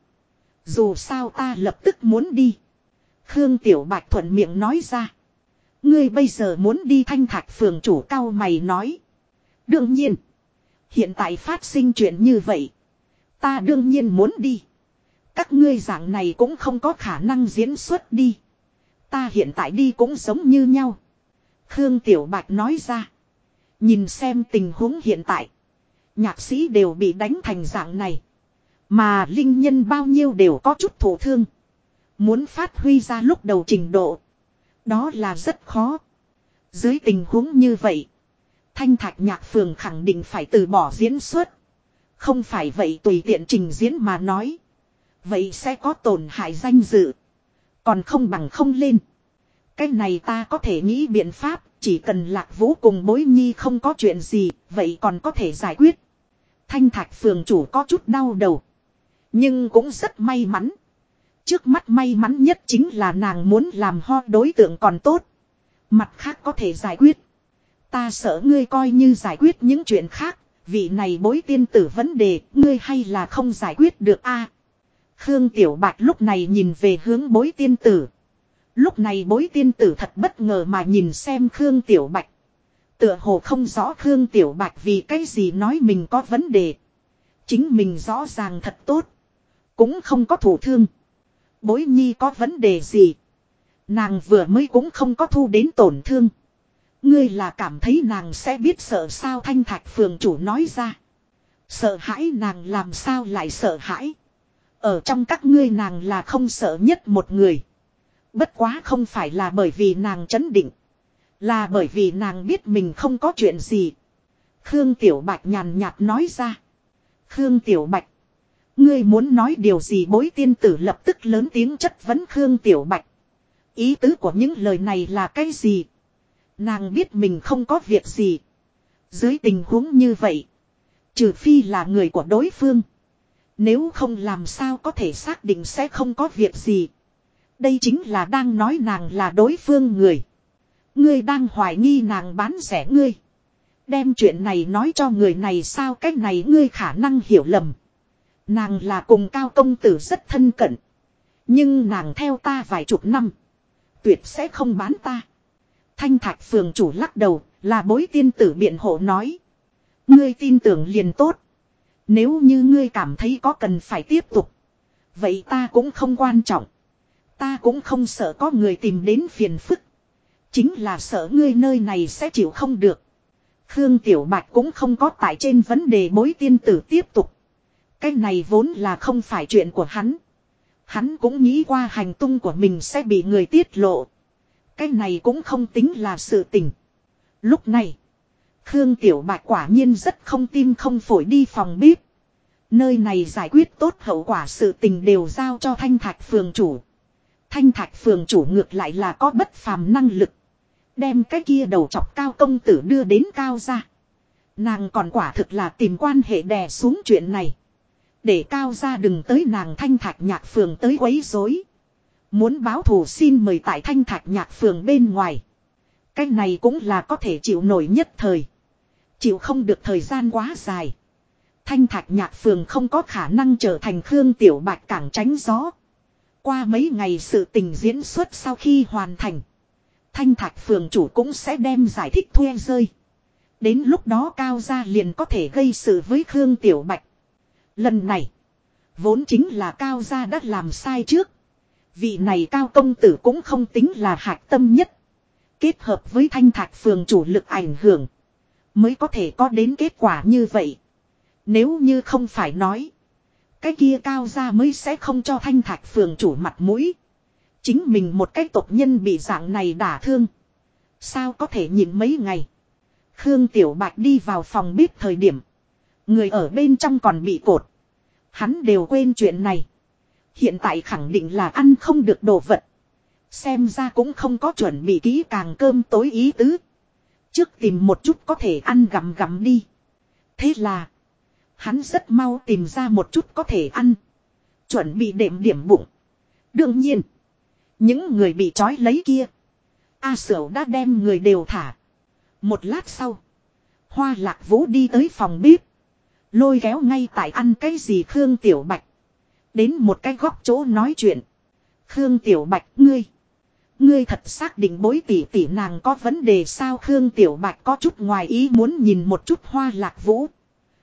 Dù sao ta lập tức muốn đi. Khương Tiểu Bạch thuận miệng nói ra. Ngươi bây giờ muốn đi thanh thạch phường chủ cao mày nói. Đương nhiên. Hiện tại phát sinh chuyện như vậy. Ta đương nhiên muốn đi. Các ngươi dạng này cũng không có khả năng diễn xuất đi. Ta hiện tại đi cũng giống như nhau. Khương Tiểu Bạch nói ra. Nhìn xem tình huống hiện tại. Nhạc sĩ đều bị đánh thành dạng này. Mà linh nhân bao nhiêu đều có chút thổ thương. Muốn phát huy ra lúc đầu trình độ. Đó là rất khó. Dưới tình huống như vậy. Thanh thạch nhạc phường khẳng định phải từ bỏ diễn xuất. Không phải vậy tùy tiện trình diễn mà nói. Vậy sẽ có tổn hại danh dự. Còn không bằng không lên. Cái này ta có thể nghĩ biện pháp. Chỉ cần lạc vũ cùng bối nhi không có chuyện gì. Vậy còn có thể giải quyết. Thanh thạch phường chủ có chút đau đầu. Nhưng cũng rất may mắn. Trước mắt may mắn nhất chính là nàng muốn làm ho đối tượng còn tốt. Mặt khác có thể giải quyết. Ta sợ ngươi coi như giải quyết những chuyện khác, vị này bối tiên tử vấn đề, ngươi hay là không giải quyết được a Khương Tiểu Bạch lúc này nhìn về hướng bối tiên tử. Lúc này bối tiên tử thật bất ngờ mà nhìn xem Khương Tiểu Bạch. Tựa hồ không rõ Khương Tiểu Bạch vì cái gì nói mình có vấn đề. Chính mình rõ ràng thật tốt. Cũng không có thủ thương. Bối nhi có vấn đề gì. Nàng vừa mới cũng không có thu đến tổn thương. Ngươi là cảm thấy nàng sẽ biết sợ sao thanh thạch phường chủ nói ra. Sợ hãi nàng làm sao lại sợ hãi. Ở trong các ngươi nàng là không sợ nhất một người. Bất quá không phải là bởi vì nàng chấn định. Là bởi vì nàng biết mình không có chuyện gì. Khương Tiểu Bạch nhàn nhạt nói ra. Khương Tiểu Bạch. Ngươi muốn nói điều gì bối tiên tử lập tức lớn tiếng chất vấn Khương Tiểu Bạch. Ý tứ của những lời này là cái gì? Nàng biết mình không có việc gì. Dưới tình huống như vậy. Trừ phi là người của đối phương. Nếu không làm sao có thể xác định sẽ không có việc gì. Đây chính là đang nói nàng là đối phương người. Ngươi đang hoài nghi nàng bán rẻ ngươi. Đem chuyện này nói cho người này sao cách này ngươi khả năng hiểu lầm. Nàng là cùng cao công tử rất thân cận. Nhưng nàng theo ta vài chục năm. Tuyệt sẽ không bán ta. Thanh thạch phường chủ lắc đầu, là bối tiên tử biện hộ nói. Ngươi tin tưởng liền tốt. Nếu như ngươi cảm thấy có cần phải tiếp tục. Vậy ta cũng không quan trọng. Ta cũng không sợ có người tìm đến phiền phức. Chính là sợ ngươi nơi này sẽ chịu không được. Khương Tiểu Bạch cũng không có tại trên vấn đề bối tiên tử tiếp tục. Cái này vốn là không phải chuyện của hắn. Hắn cũng nghĩ qua hành tung của mình sẽ bị người tiết lộ. Cái này cũng không tính là sự tình. Lúc này, Khương Tiểu Bạch quả nhiên rất không tim không phổi đi phòng bếp. Nơi này giải quyết tốt hậu quả sự tình đều giao cho Thanh Thạch phường chủ. Thanh Thạch phường chủ ngược lại là có bất phàm năng lực. Đem cái kia đầu chọc cao công tử đưa đến cao ra. Nàng còn quả thực là tìm quan hệ đè xuống chuyện này. Để cao ra đừng tới nàng thanh thạch nhạc phường tới quấy rối. Muốn báo thù xin mời tại thanh thạch nhạc phường bên ngoài. Cái này cũng là có thể chịu nổi nhất thời. Chịu không được thời gian quá dài. Thanh thạch nhạc phường không có khả năng trở thành Khương Tiểu Bạch cảng tránh gió. Qua mấy ngày sự tình diễn xuất sau khi hoàn thành. Thanh thạch phường chủ cũng sẽ đem giải thích thuê rơi. Đến lúc đó cao gia liền có thể gây sự với Khương Tiểu Bạch. Lần này. Vốn chính là cao gia đã làm sai trước. Vị này cao công tử cũng không tính là hạc tâm nhất. Kết hợp với thanh thạch phường chủ lực ảnh hưởng. Mới có thể có đến kết quả như vậy. Nếu như không phải nói. Cái kia cao gia mới sẽ không cho thanh thạch phường chủ mặt mũi. Chính mình một cái tộc nhân bị dạng này đả thương. Sao có thể nhìn mấy ngày. Khương Tiểu Bạch đi vào phòng bếp thời điểm. Người ở bên trong còn bị cột. Hắn đều quên chuyện này. Hiện tại khẳng định là ăn không được đồ vật. Xem ra cũng không có chuẩn bị kỹ càng cơm tối ý tứ. Trước tìm một chút có thể ăn gặm gặm đi. Thế là. Hắn rất mau tìm ra một chút có thể ăn. Chuẩn bị đệm điểm bụng. Đương nhiên. Những người bị trói lấy kia. A sở đã đem người đều thả. Một lát sau. Hoa lạc vũ đi tới phòng bếp. Lôi kéo ngay tại ăn cái gì Khương Tiểu Bạch. Đến một cái góc chỗ nói chuyện. Khương Tiểu Bạch, ngươi. Ngươi thật xác định bối tỷ tỷ nàng có vấn đề sao Khương Tiểu Bạch có chút ngoài ý muốn nhìn một chút hoa lạc vũ.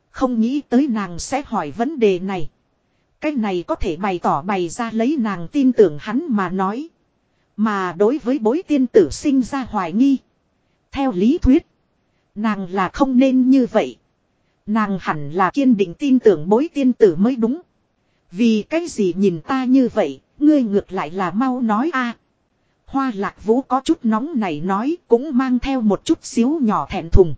Không nghĩ tới nàng sẽ hỏi vấn đề này. Cái này có thể bày tỏ bày ra lấy nàng tin tưởng hắn mà nói. Mà đối với bối tiên tử sinh ra hoài nghi. Theo lý thuyết. Nàng là không nên như vậy. Nàng hẳn là kiên định tin tưởng bối tiên tử mới đúng. Vì cái gì nhìn ta như vậy, ngươi ngược lại là mau nói a. Hoa lạc vũ có chút nóng này nói cũng mang theo một chút xíu nhỏ thẹn thùng.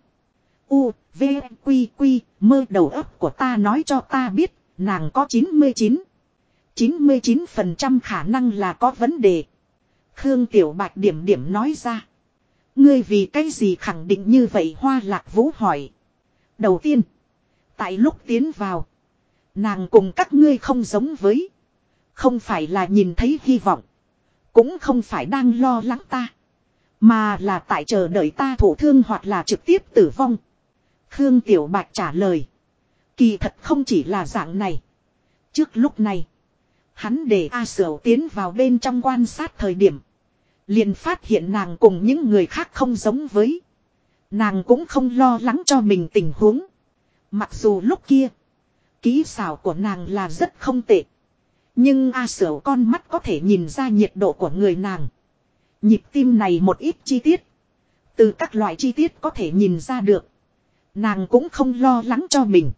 U, V, Quy, Quy, mơ đầu óc của ta nói cho ta biết, nàng có 99. 99% khả năng là có vấn đề. Khương Tiểu Bạch điểm điểm nói ra. Ngươi vì cái gì khẳng định như vậy Hoa Lạc Vũ hỏi. Đầu tiên. Tại lúc tiến vào. Nàng cùng các ngươi không giống với. Không phải là nhìn thấy hy vọng. Cũng không phải đang lo lắng ta. Mà là tại chờ đợi ta thổ thương hoặc là trực tiếp tử vong. Khương Tiểu Bạch trả lời. Kỳ thật không chỉ là dạng này. Trước lúc này. Hắn để A Sở tiến vào bên trong quan sát thời điểm. Liền phát hiện nàng cùng những người khác không giống với. Nàng cũng không lo lắng cho mình tình huống. Mặc dù lúc kia. Ký xảo của nàng là rất không tệ. Nhưng A Sở con mắt có thể nhìn ra nhiệt độ của người nàng. Nhịp tim này một ít chi tiết. Từ các loại chi tiết có thể nhìn ra được. Nàng cũng không lo lắng cho mình.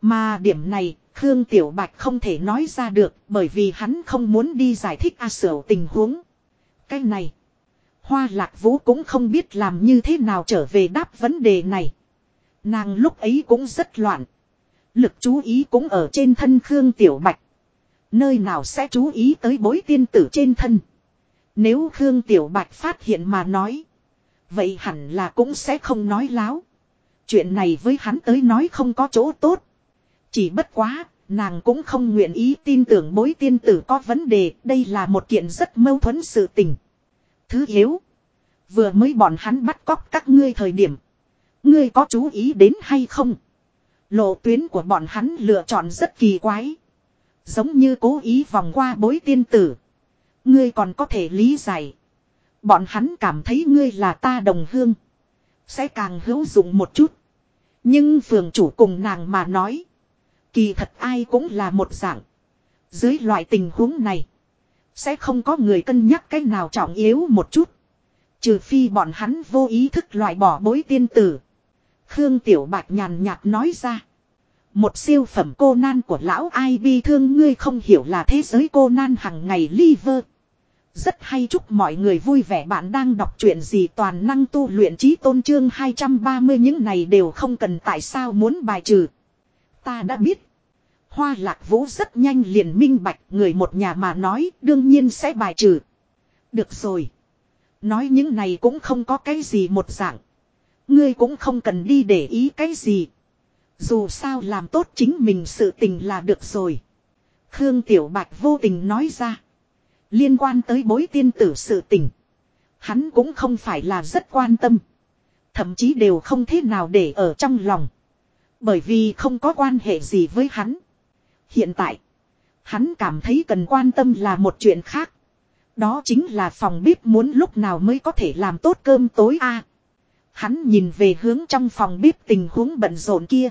Mà điểm này, Khương Tiểu Bạch không thể nói ra được bởi vì hắn không muốn đi giải thích A Sở tình huống. Cái này, Hoa Lạc Vũ cũng không biết làm như thế nào trở về đáp vấn đề này. Nàng lúc ấy cũng rất loạn. Lực chú ý cũng ở trên thân Khương Tiểu Bạch. Nơi nào sẽ chú ý tới bối tiên tử trên thân. Nếu Khương Tiểu Bạch phát hiện mà nói. Vậy hẳn là cũng sẽ không nói láo. Chuyện này với hắn tới nói không có chỗ tốt. Chỉ bất quá, nàng cũng không nguyện ý tin tưởng bối tiên tử có vấn đề. Đây là một kiện rất mâu thuẫn sự tình. Thứ yếu. Vừa mới bọn hắn bắt cóc các ngươi thời điểm. Ngươi có chú ý đến hay không? Lộ tuyến của bọn hắn lựa chọn rất kỳ quái. Giống như cố ý vòng qua bối tiên tử. Ngươi còn có thể lý giải. Bọn hắn cảm thấy ngươi là ta đồng hương. Sẽ càng hữu dụng một chút. Nhưng phường chủ cùng nàng mà nói. Kỳ thật ai cũng là một dạng. Dưới loại tình huống này. Sẽ không có người cân nhắc cái nào trọng yếu một chút. Trừ phi bọn hắn vô ý thức loại bỏ bối tiên tử. Khương Tiểu Bạch nhàn nhạt nói ra. Một siêu phẩm cô nan của lão ai bi thương ngươi không hiểu là thế giới cô nan hằng ngày liver. Rất hay chúc mọi người vui vẻ bạn đang đọc chuyện gì toàn năng tu luyện trí tôn trương 230 những này đều không cần tại sao muốn bài trừ. Ta đã biết. Hoa lạc vũ rất nhanh liền minh bạch người một nhà mà nói đương nhiên sẽ bài trừ. Được rồi. Nói những này cũng không có cái gì một dạng. Ngươi cũng không cần đi để ý cái gì. Dù sao làm tốt chính mình sự tình là được rồi. Khương Tiểu Bạch vô tình nói ra. Liên quan tới bối tiên tử sự tình. Hắn cũng không phải là rất quan tâm. Thậm chí đều không thế nào để ở trong lòng. Bởi vì không có quan hệ gì với hắn. Hiện tại. Hắn cảm thấy cần quan tâm là một chuyện khác. Đó chính là phòng bếp muốn lúc nào mới có thể làm tốt cơm tối a hắn nhìn về hướng trong phòng bếp tình huống bận rộn kia.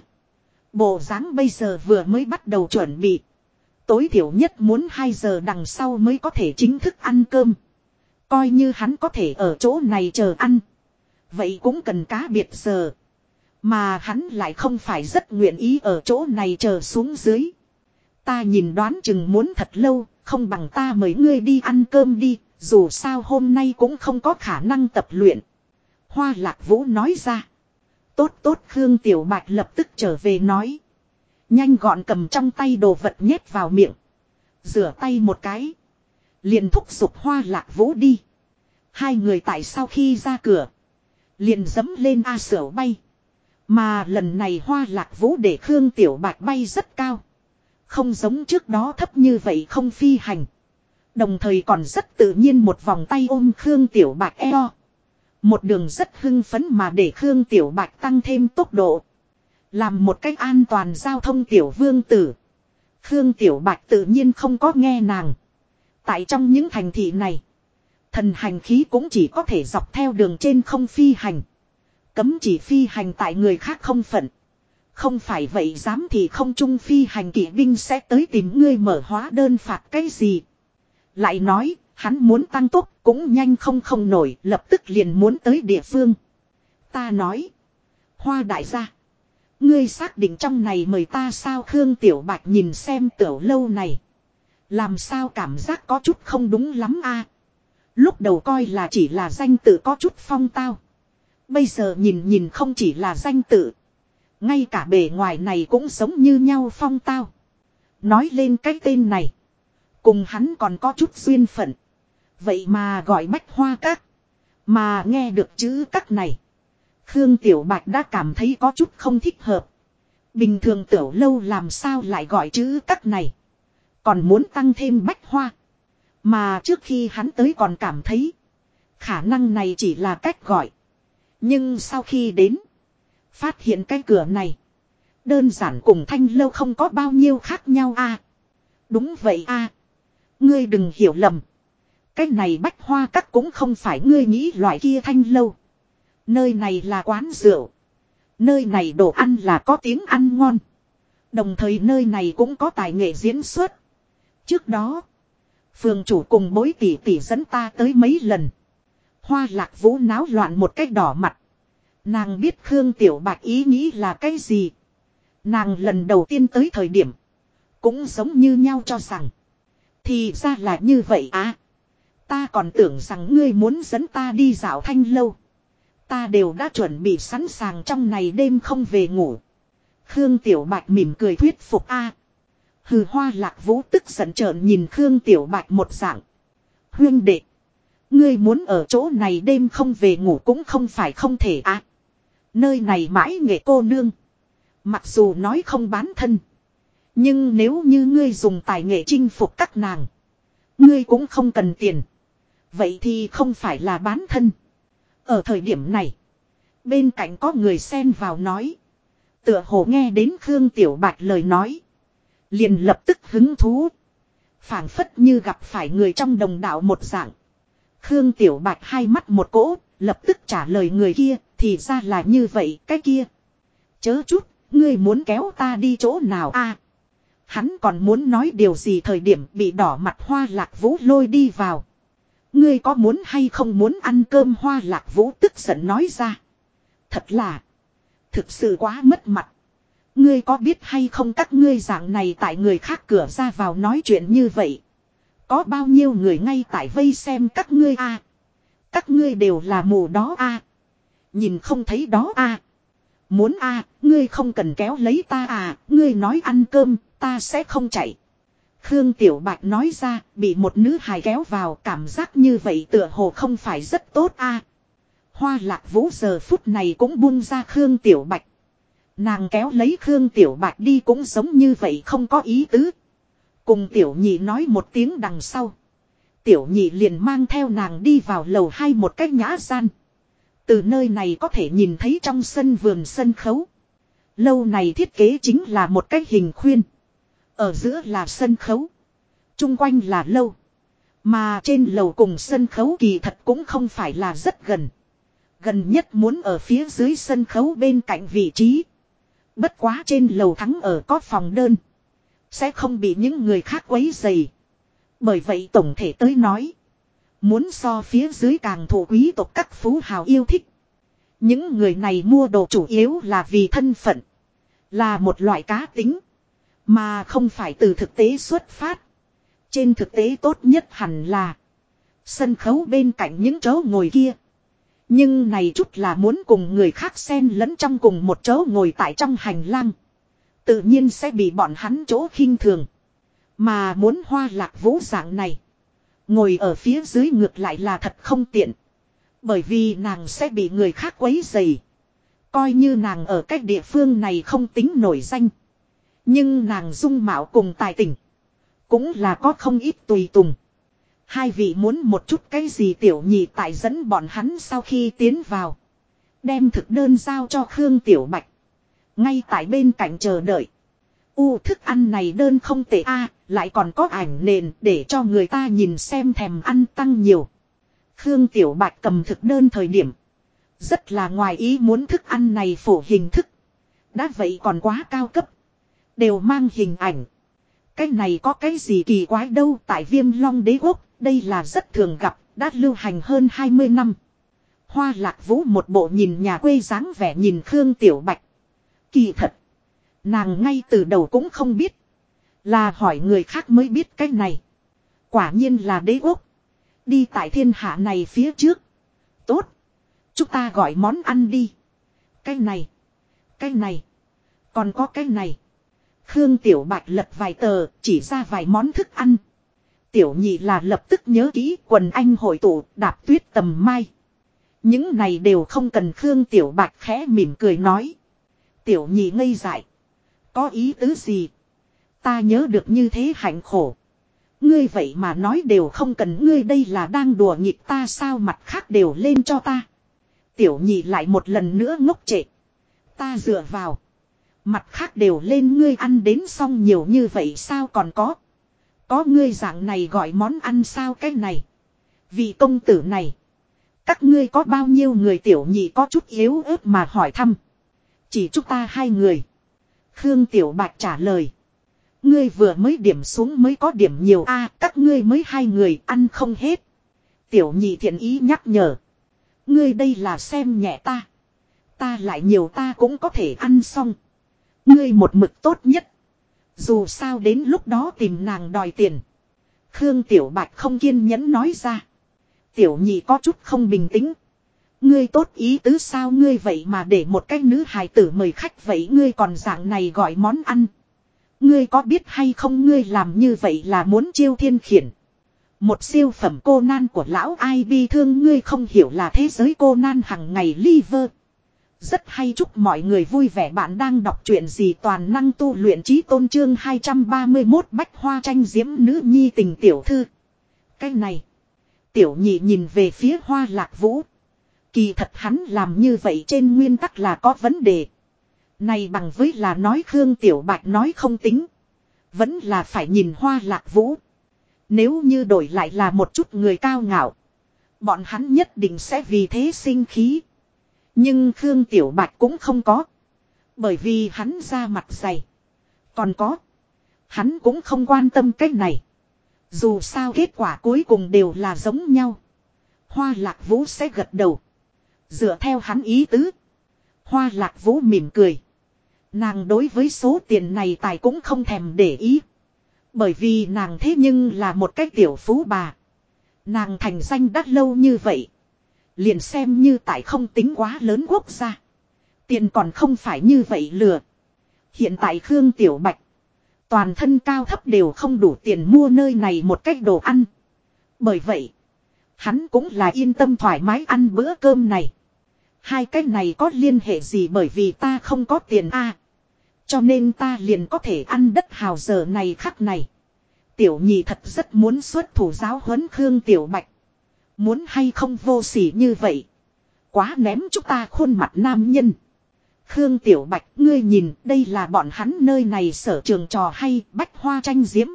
Bộ dáng bây giờ vừa mới bắt đầu chuẩn bị. Tối thiểu nhất muốn 2 giờ đằng sau mới có thể chính thức ăn cơm. Coi như hắn có thể ở chỗ này chờ ăn. Vậy cũng cần cá biệt giờ. Mà hắn lại không phải rất nguyện ý ở chỗ này chờ xuống dưới. Ta nhìn đoán chừng muốn thật lâu, không bằng ta mời ngươi đi ăn cơm đi, dù sao hôm nay cũng không có khả năng tập luyện. Hoa lạc vũ nói ra. Tốt tốt, Khương Tiểu Bạch lập tức trở về nói. Nhanh gọn cầm trong tay đồ vật nhét vào miệng. Rửa tay một cái. Liền thúc giục hoa lạc vũ đi. Hai người tại sau khi ra cửa. Liền dấm lên A sở bay. Mà lần này hoa lạc vũ để Khương Tiểu Bạch bay rất cao. Không giống trước đó thấp như vậy không phi hành. Đồng thời còn rất tự nhiên một vòng tay ôm Khương Tiểu Bạch eo. Một đường rất hưng phấn mà để Khương Tiểu Bạch tăng thêm tốc độ. Làm một cách an toàn giao thông Tiểu Vương Tử. Khương Tiểu Bạch tự nhiên không có nghe nàng. Tại trong những thành thị này. Thần hành khí cũng chỉ có thể dọc theo đường trên không phi hành. Cấm chỉ phi hành tại người khác không phận. Không phải vậy dám thì không trung phi hành kỵ binh sẽ tới tìm ngươi mở hóa đơn phạt cái gì. Lại nói, hắn muốn tăng tốc cũng nhanh không không nổi, lập tức liền muốn tới địa phương. Ta nói, hoa đại gia. Ngươi xác định trong này mời ta sao Khương Tiểu Bạch nhìn xem tiểu lâu này. Làm sao cảm giác có chút không đúng lắm a Lúc đầu coi là chỉ là danh tự có chút phong tao. Bây giờ nhìn nhìn không chỉ là danh tự. Ngay cả bề ngoài này cũng giống như nhau phong tao. Nói lên cái tên này. Cùng hắn còn có chút duyên phận. Vậy mà gọi bách hoa các. Mà nghe được chữ các này. Khương Tiểu Bạch đã cảm thấy có chút không thích hợp. Bình thường tiểu lâu làm sao lại gọi chữ các này. Còn muốn tăng thêm bách hoa. Mà trước khi hắn tới còn cảm thấy. Khả năng này chỉ là cách gọi. Nhưng sau khi đến. Phát hiện cái cửa này. Đơn giản cùng thanh lâu không có bao nhiêu khác nhau a Đúng vậy a Ngươi đừng hiểu lầm. Cái này bách hoa cắt cũng không phải ngươi nghĩ loại kia thanh lâu. Nơi này là quán rượu. Nơi này đồ ăn là có tiếng ăn ngon. Đồng thời nơi này cũng có tài nghệ diễn xuất. Trước đó, phường chủ cùng bối tỷ tỷ dẫn ta tới mấy lần. Hoa lạc vũ náo loạn một cách đỏ mặt. Nàng biết Khương Tiểu Bạch ý nghĩ là cái gì. Nàng lần đầu tiên tới thời điểm. Cũng giống như nhau cho rằng. Thì ra là như vậy á. Ta còn tưởng rằng ngươi muốn dẫn ta đi dạo thanh lâu. Ta đều đã chuẩn bị sẵn sàng trong này đêm không về ngủ. Khương Tiểu Bạch mỉm cười thuyết phục a. Hừ hoa lạc vũ tức giận trợn nhìn Khương Tiểu Bạch một dạng. Huyên đệ. Ngươi muốn ở chỗ này đêm không về ngủ cũng không phải không thể à. Nơi này mãi nghệ cô nương. Mặc dù nói không bán thân. Nhưng nếu như ngươi dùng tài nghệ chinh phục các nàng. Ngươi cũng không cần tiền. Vậy thì không phải là bán thân. Ở thời điểm này. Bên cạnh có người xen vào nói. Tựa hồ nghe đến Khương Tiểu Bạch lời nói. Liền lập tức hứng thú. phảng phất như gặp phải người trong đồng đạo một dạng. Khương Tiểu Bạch hai mắt một cỗ, lập tức trả lời người kia, thì ra là như vậy, cái kia. Chớ chút, ngươi muốn kéo ta đi chỗ nào a? hắn còn muốn nói điều gì thời điểm bị đỏ mặt hoa lạc vũ lôi đi vào. Ngươi có muốn hay không muốn ăn cơm hoa lạc vũ tức giận nói ra. Thật là. Thực sự quá mất mặt. Ngươi có biết hay không các ngươi dạng này tại người khác cửa ra vào nói chuyện như vậy. Có bao nhiêu người ngay tại vây xem các ngươi a Các ngươi đều là mù đó a Nhìn không thấy đó a Muốn a ngươi không cần kéo lấy ta à, ngươi nói ăn cơm, ta sẽ không chạy. Khương Tiểu Bạch nói ra, bị một nữ hài kéo vào cảm giác như vậy tựa hồ không phải rất tốt a. Hoa lạc vũ giờ phút này cũng buông ra Khương Tiểu Bạch. Nàng kéo lấy Khương Tiểu Bạch đi cũng giống như vậy không có ý tứ. Cùng Tiểu Nhị nói một tiếng đằng sau. Tiểu Nhị liền mang theo nàng đi vào lầu hai một cách nhã gian. Từ nơi này có thể nhìn thấy trong sân vườn sân khấu. Lâu này thiết kế chính là một cách hình khuyên. Ở giữa là sân khấu. Trung quanh là lâu. Mà trên lầu cùng sân khấu kỳ thật cũng không phải là rất gần. Gần nhất muốn ở phía dưới sân khấu bên cạnh vị trí. Bất quá trên lầu thắng ở có phòng đơn. Sẽ không bị những người khác quấy dày. Bởi vậy tổng thể tới nói. Muốn so phía dưới càng thủ quý tộc các phú hào yêu thích. Những người này mua đồ chủ yếu là vì thân phận. Là một loại cá tính. Mà không phải từ thực tế xuất phát. Trên thực tế tốt nhất hẳn là. Sân khấu bên cạnh những chỗ ngồi kia. Nhưng này chút là muốn cùng người khác xen lẫn trong cùng một chỗ ngồi tại trong hành lang. Tự nhiên sẽ bị bọn hắn chỗ khinh thường. Mà muốn hoa lạc vũ dạng này. Ngồi ở phía dưới ngược lại là thật không tiện. Bởi vì nàng sẽ bị người khác quấy dày. Coi như nàng ở cách địa phương này không tính nổi danh. Nhưng nàng dung mạo cùng tài tình. Cũng là có không ít tùy tùng. Hai vị muốn một chút cái gì tiểu nhị tại dẫn bọn hắn sau khi tiến vào. Đem thực đơn giao cho Khương Tiểu Bạch. Ngay tại bên cạnh chờ đợi. U thức ăn này đơn không tệ a, lại còn có ảnh nền để cho người ta nhìn xem thèm ăn tăng nhiều. Khương Tiểu Bạch cầm thực đơn thời điểm. Rất là ngoài ý muốn thức ăn này phổ hình thức. Đã vậy còn quá cao cấp. Đều mang hình ảnh. Cái này có cái gì kỳ quái đâu tại viêm long đế quốc. Đây là rất thường gặp, đã lưu hành hơn 20 năm. Hoa lạc vũ một bộ nhìn nhà quê dáng vẻ nhìn Khương Tiểu Bạch. Kỳ thật. Nàng ngay từ đầu cũng không biết. Là hỏi người khác mới biết cái này. Quả nhiên là đế quốc. Đi tại thiên hạ này phía trước. Tốt. Chúng ta gọi món ăn đi. Cái này. Cái này. Còn có cái này. Khương Tiểu Bạch lật vài tờ, chỉ ra vài món thức ăn. Tiểu nhị là lập tức nhớ kỹ quần anh hội tụ, đạp tuyết tầm mai. Những này đều không cần Khương Tiểu Bạch khẽ mỉm cười nói. Tiểu nhị ngây dại. Có ý tứ gì? Ta nhớ được như thế hạnh khổ. Ngươi vậy mà nói đều không cần ngươi đây là đang đùa nghịch ta sao mặt khác đều lên cho ta. Tiểu nhị lại một lần nữa ngốc trệ. Ta dựa vào. Mặt khác đều lên ngươi ăn đến xong nhiều như vậy sao còn có. Có ngươi dạng này gọi món ăn sao cái này. Vị công tử này. Các ngươi có bao nhiêu người tiểu nhị có chút yếu ớt mà hỏi thăm. Chỉ chúng ta hai người. Khương Tiểu Bạch trả lời. Ngươi vừa mới điểm xuống mới có điểm nhiều a, các ngươi mới hai người ăn không hết. Tiểu nhị thiện ý nhắc nhở. Ngươi đây là xem nhẹ ta. Ta lại nhiều ta cũng có thể ăn xong. Ngươi một mực tốt nhất. Dù sao đến lúc đó tìm nàng đòi tiền. Khương Tiểu Bạch không kiên nhẫn nói ra. Tiểu nhị có chút không bình tĩnh. Ngươi tốt ý tứ sao ngươi vậy mà để một cái nữ hài tử mời khách vậy ngươi còn dạng này gọi món ăn. Ngươi có biết hay không ngươi làm như vậy là muốn chiêu thiên khiển. Một siêu phẩm cô nan của lão ai bi thương ngươi không hiểu là thế giới cô nan hằng ngày liver. Rất hay chúc mọi người vui vẻ bạn đang đọc truyện gì toàn năng tu luyện trí tôn trương 231 bách hoa tranh diễm nữ nhi tình tiểu thư. Cái này. Tiểu nhị nhìn về phía hoa lạc vũ. Kỳ thật hắn làm như vậy trên nguyên tắc là có vấn đề. Này bằng với là nói Khương Tiểu Bạch nói không tính. Vẫn là phải nhìn hoa lạc vũ. Nếu như đổi lại là một chút người cao ngạo. Bọn hắn nhất định sẽ vì thế sinh khí. Nhưng Khương Tiểu Bạch cũng không có. Bởi vì hắn ra mặt dày. Còn có. Hắn cũng không quan tâm cái này. Dù sao kết quả cuối cùng đều là giống nhau. Hoa lạc vũ sẽ gật đầu. Dựa theo hắn ý tứ. Hoa lạc vũ mỉm cười. Nàng đối với số tiền này tài cũng không thèm để ý. Bởi vì nàng thế nhưng là một cái tiểu phú bà. Nàng thành danh đắt lâu như vậy. Liền xem như tại không tính quá lớn quốc gia. Tiền còn không phải như vậy lừa. Hiện tại Khương Tiểu Bạch. Toàn thân cao thấp đều không đủ tiền mua nơi này một cách đồ ăn. Bởi vậy. Hắn cũng là yên tâm thoải mái ăn bữa cơm này. Hai cái này có liên hệ gì bởi vì ta không có tiền a Cho nên ta liền có thể ăn đất hào giờ này khắc này. Tiểu nhị thật rất muốn xuất thủ giáo huấn Khương Tiểu Bạch. Muốn hay không vô sỉ như vậy. Quá ném chúng ta khuôn mặt nam nhân. Khương Tiểu Bạch, ngươi nhìn, đây là bọn hắn nơi này sở trường trò hay bách hoa tranh diễm.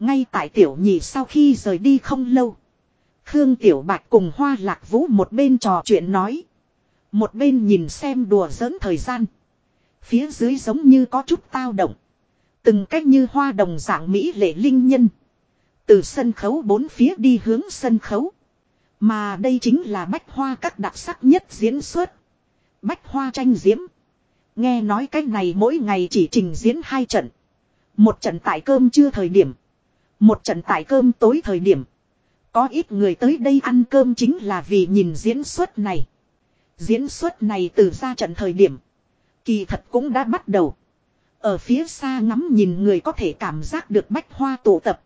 Ngay tại Tiểu nhị sau khi rời đi không lâu. Khương Tiểu Bạch cùng Hoa Lạc Vũ một bên trò chuyện nói. Một bên nhìn xem đùa giỡn thời gian. Phía dưới giống như có chút tao động. Từng cách như hoa đồng dạng Mỹ lệ linh nhân. Từ sân khấu bốn phía đi hướng sân khấu. Mà đây chính là bách hoa các đặc sắc nhất diễn xuất. Bách hoa tranh diễm. Nghe nói cái này mỗi ngày chỉ trình diễn hai trận. Một trận tại cơm trưa thời điểm. Một trận tại cơm tối thời điểm. Có ít người tới đây ăn cơm chính là vì nhìn diễn xuất này. Diễn xuất này từ ra trận thời điểm. Kỳ thật cũng đã bắt đầu. Ở phía xa ngắm nhìn người có thể cảm giác được bách hoa tụ tập.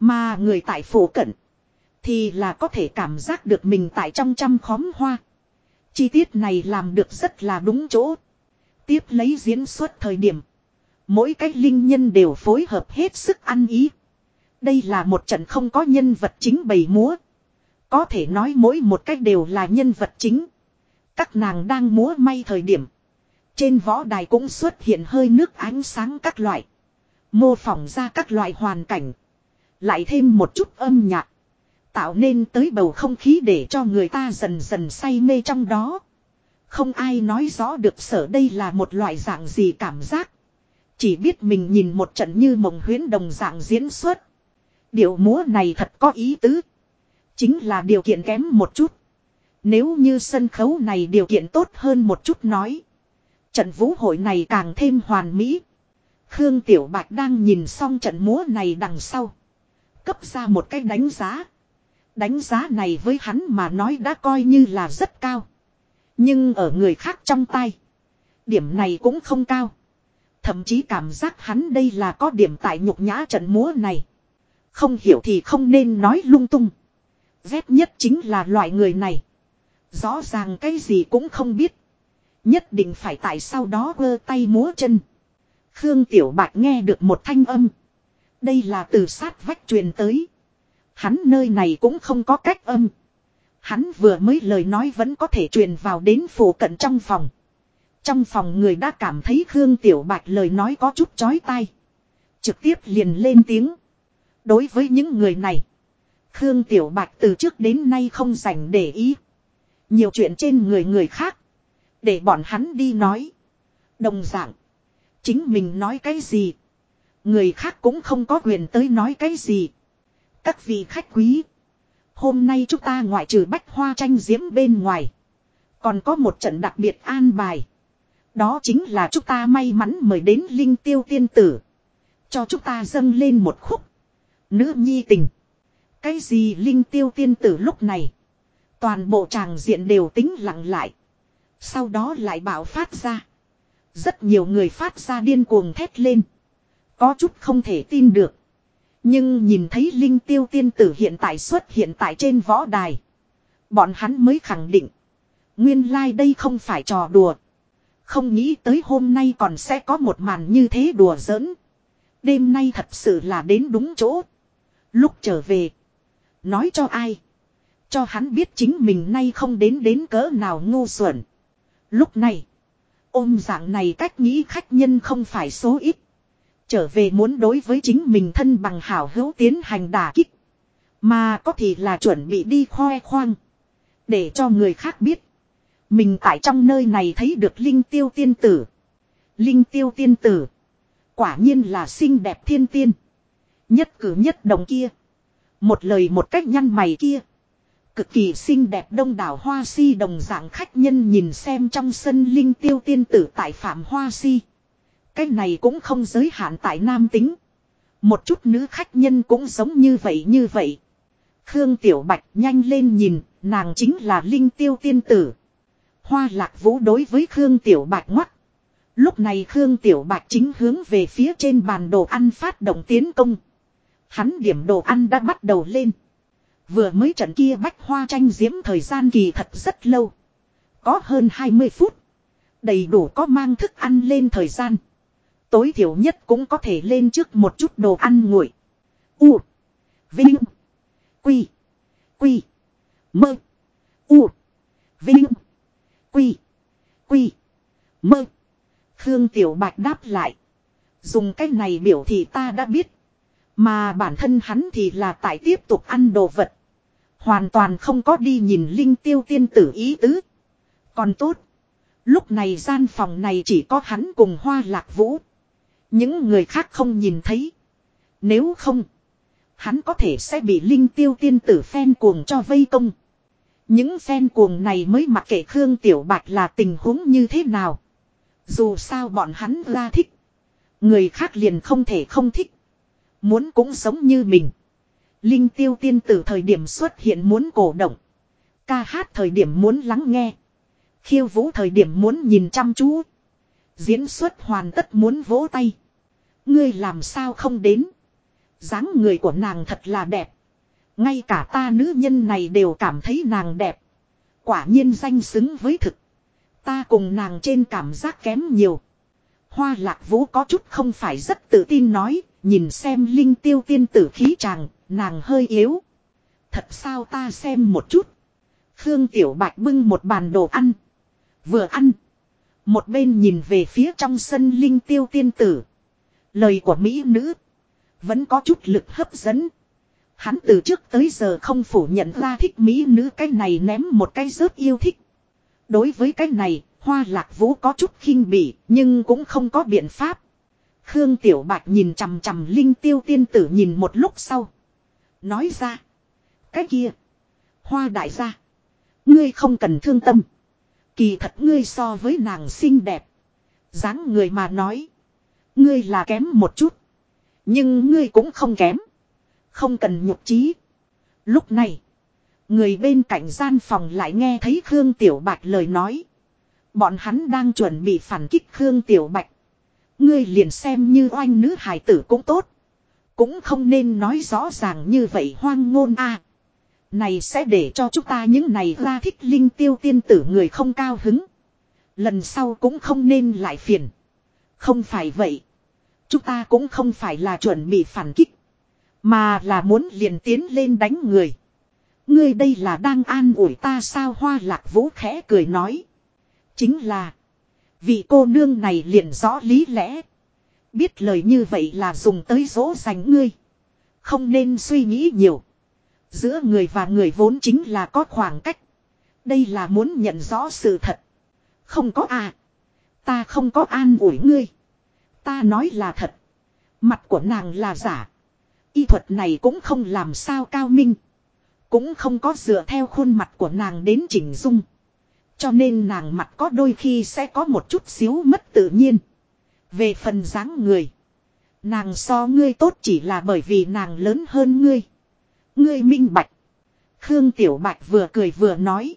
Mà người tại phố cận. Thì là có thể cảm giác được mình tại trong trăm khóm hoa. Chi tiết này làm được rất là đúng chỗ. Tiếp lấy diễn xuất thời điểm. Mỗi cách linh nhân đều phối hợp hết sức ăn ý. Đây là một trận không có nhân vật chính bày múa. Có thể nói mỗi một cách đều là nhân vật chính. Các nàng đang múa may thời điểm. Trên võ đài cũng xuất hiện hơi nước ánh sáng các loại. Mô phỏng ra các loại hoàn cảnh. Lại thêm một chút âm nhạc. Tạo nên tới bầu không khí để cho người ta dần dần say mê trong đó. Không ai nói rõ được sở đây là một loại dạng gì cảm giác. Chỉ biết mình nhìn một trận như mộng huyến đồng dạng diễn xuất. Điệu múa này thật có ý tứ. Chính là điều kiện kém một chút. Nếu như sân khấu này điều kiện tốt hơn một chút nói. Trận vũ hội này càng thêm hoàn mỹ. Khương Tiểu Bạch đang nhìn xong trận múa này đằng sau. Cấp ra một cách đánh giá. Đánh giá này với hắn mà nói đã coi như là rất cao. Nhưng ở người khác trong tay. Điểm này cũng không cao. Thậm chí cảm giác hắn đây là có điểm tại nhục nhã trận múa này. Không hiểu thì không nên nói lung tung. Ghét nhất chính là loại người này. Rõ ràng cái gì cũng không biết. Nhất định phải tại sau đó vơ tay múa chân. Khương Tiểu Bạch nghe được một thanh âm. Đây là từ sát vách truyền tới. Hắn nơi này cũng không có cách âm. Hắn vừa mới lời nói vẫn có thể truyền vào đến phủ cận trong phòng. Trong phòng người đã cảm thấy Khương Tiểu Bạch lời nói có chút chói tai. Trực tiếp liền lên tiếng. Đối với những người này. Khương Tiểu Bạch từ trước đến nay không dành để ý. Nhiều chuyện trên người người khác. Để bọn hắn đi nói. Đồng dạng. Chính mình nói cái gì. Người khác cũng không có quyền tới nói cái gì. Các vị khách quý. Hôm nay chúng ta ngoại trừ bách hoa tranh diễm bên ngoài. Còn có một trận đặc biệt an bài. Đó chính là chúng ta may mắn mời đến Linh Tiêu Tiên Tử. Cho chúng ta dâng lên một khúc. Nữ nhi tình. Cái gì Linh Tiêu Tiên Tử lúc này. Toàn bộ tràng diện đều tính lặng lại. Sau đó lại bảo phát ra. Rất nhiều người phát ra điên cuồng thét lên. Có chút không thể tin được. Nhưng nhìn thấy Linh Tiêu Tiên Tử hiện tại xuất hiện tại trên võ đài. Bọn hắn mới khẳng định. Nguyên lai like đây không phải trò đùa. Không nghĩ tới hôm nay còn sẽ có một màn như thế đùa giỡn. Đêm nay thật sự là đến đúng chỗ. Lúc trở về. Nói cho ai. Cho hắn biết chính mình nay không đến đến cỡ nào ngu xuẩn. Lúc này. Ôm dạng này cách nghĩ khách nhân không phải số ít. Trở về muốn đối với chính mình thân bằng hảo hữu tiến hành đả kích. Mà có thì là chuẩn bị đi khoe khoang. Để cho người khác biết. Mình tại trong nơi này thấy được linh tiêu tiên tử. Linh tiêu tiên tử. Quả nhiên là xinh đẹp thiên tiên. Nhất cử nhất đồng kia. Một lời một cách nhăn mày kia. Cực kỳ xinh đẹp đông đảo hoa si đồng dạng khách nhân nhìn xem trong sân linh tiêu tiên tử tại phạm hoa si. Cái này cũng không giới hạn tại nam tính. Một chút nữ khách nhân cũng giống như vậy như vậy. Khương Tiểu Bạch nhanh lên nhìn, nàng chính là linh tiêu tiên tử. Hoa lạc vũ đối với Khương Tiểu Bạch ngoắt. Lúc này Khương Tiểu Bạch chính hướng về phía trên bàn đồ ăn phát động tiến công. Hắn điểm đồ ăn đã bắt đầu lên. Vừa mới trận kia bách hoa tranh diễm thời gian kỳ thật rất lâu. Có hơn 20 phút. Đầy đủ có mang thức ăn lên thời gian. Tối thiểu nhất cũng có thể lên trước một chút đồ ăn nguội. U. Vinh. Quy. Quy. Mơ. U. Vinh. Quy. Quy. Mơ. Khương Tiểu Bạch đáp lại. Dùng cái này biểu thị ta đã biết. Mà bản thân hắn thì là tại tiếp tục ăn đồ vật. Hoàn toàn không có đi nhìn linh tiêu tiên tử ý tứ. Còn tốt. Lúc này gian phòng này chỉ có hắn cùng hoa lạc vũ. Những người khác không nhìn thấy. Nếu không. Hắn có thể sẽ bị linh tiêu tiên tử phen cuồng cho vây công. Những phen cuồng này mới mặc kệ Khương Tiểu Bạch là tình huống như thế nào. Dù sao bọn hắn ra thích. Người khác liền không thể không thích. Muốn cũng giống như mình. Linh tiêu tiên tử thời điểm xuất hiện muốn cổ động. Ca hát thời điểm muốn lắng nghe. Khiêu vũ thời điểm muốn nhìn chăm chú. Diễn xuất hoàn tất muốn vỗ tay. Ngươi làm sao không đến. dáng người của nàng thật là đẹp. Ngay cả ta nữ nhân này đều cảm thấy nàng đẹp. Quả nhiên danh xứng với thực. Ta cùng nàng trên cảm giác kém nhiều. Hoa lạc vũ có chút không phải rất tự tin nói. Nhìn xem linh tiêu tiên tử khí chàng. Nàng hơi yếu. Thật sao ta xem một chút. Khương Tiểu Bạch bưng một bàn đồ ăn. Vừa ăn. Một bên nhìn về phía trong sân linh tiêu tiên tử. Lời của Mỹ nữ. Vẫn có chút lực hấp dẫn. Hắn từ trước tới giờ không phủ nhận ra thích Mỹ nữ cái này ném một cái rớt yêu thích. Đối với cái này, hoa lạc vũ có chút khinh bỉ, nhưng cũng không có biện pháp. Khương Tiểu Bạch nhìn chằm chằm Linh Tiêu Tiên Tử nhìn một lúc sau. Nói ra. Cái kia. Hoa đại gia. Ngươi không cần thương tâm. Kỳ thật ngươi so với nàng xinh đẹp. dáng người mà nói. Ngươi là kém một chút. Nhưng ngươi cũng không kém. Không cần nhục trí. Lúc này. Người bên cạnh gian phòng lại nghe thấy Khương Tiểu Bạch lời nói. Bọn hắn đang chuẩn bị phản kích Khương Tiểu Bạch. Ngươi liền xem như oanh nữ hài tử cũng tốt. Cũng không nên nói rõ ràng như vậy hoang ngôn a. Này sẽ để cho chúng ta những này ra thích linh tiêu tiên tử người không cao hứng. Lần sau cũng không nên lại phiền. Không phải vậy. Chúng ta cũng không phải là chuẩn bị phản kích. Mà là muốn liền tiến lên đánh người. Ngươi đây là đang an ủi ta sao hoa lạc vũ khẽ cười nói. Chính là. Vị cô nương này liền rõ lý lẽ. Biết lời như vậy là dùng tới dỗ dành ngươi. Không nên suy nghĩ nhiều. Giữa người và người vốn chính là có khoảng cách. Đây là muốn nhận rõ sự thật. Không có à. Ta không có an ủi ngươi. Ta nói là thật. Mặt của nàng là giả. Y thuật này cũng không làm sao cao minh. Cũng không có dựa theo khuôn mặt của nàng đến chỉnh dung. Cho nên nàng mặt có đôi khi sẽ có một chút xíu mất tự nhiên. Về phần dáng người. Nàng so ngươi tốt chỉ là bởi vì nàng lớn hơn ngươi. Ngươi minh bạch. Khương Tiểu Bạch vừa cười vừa nói.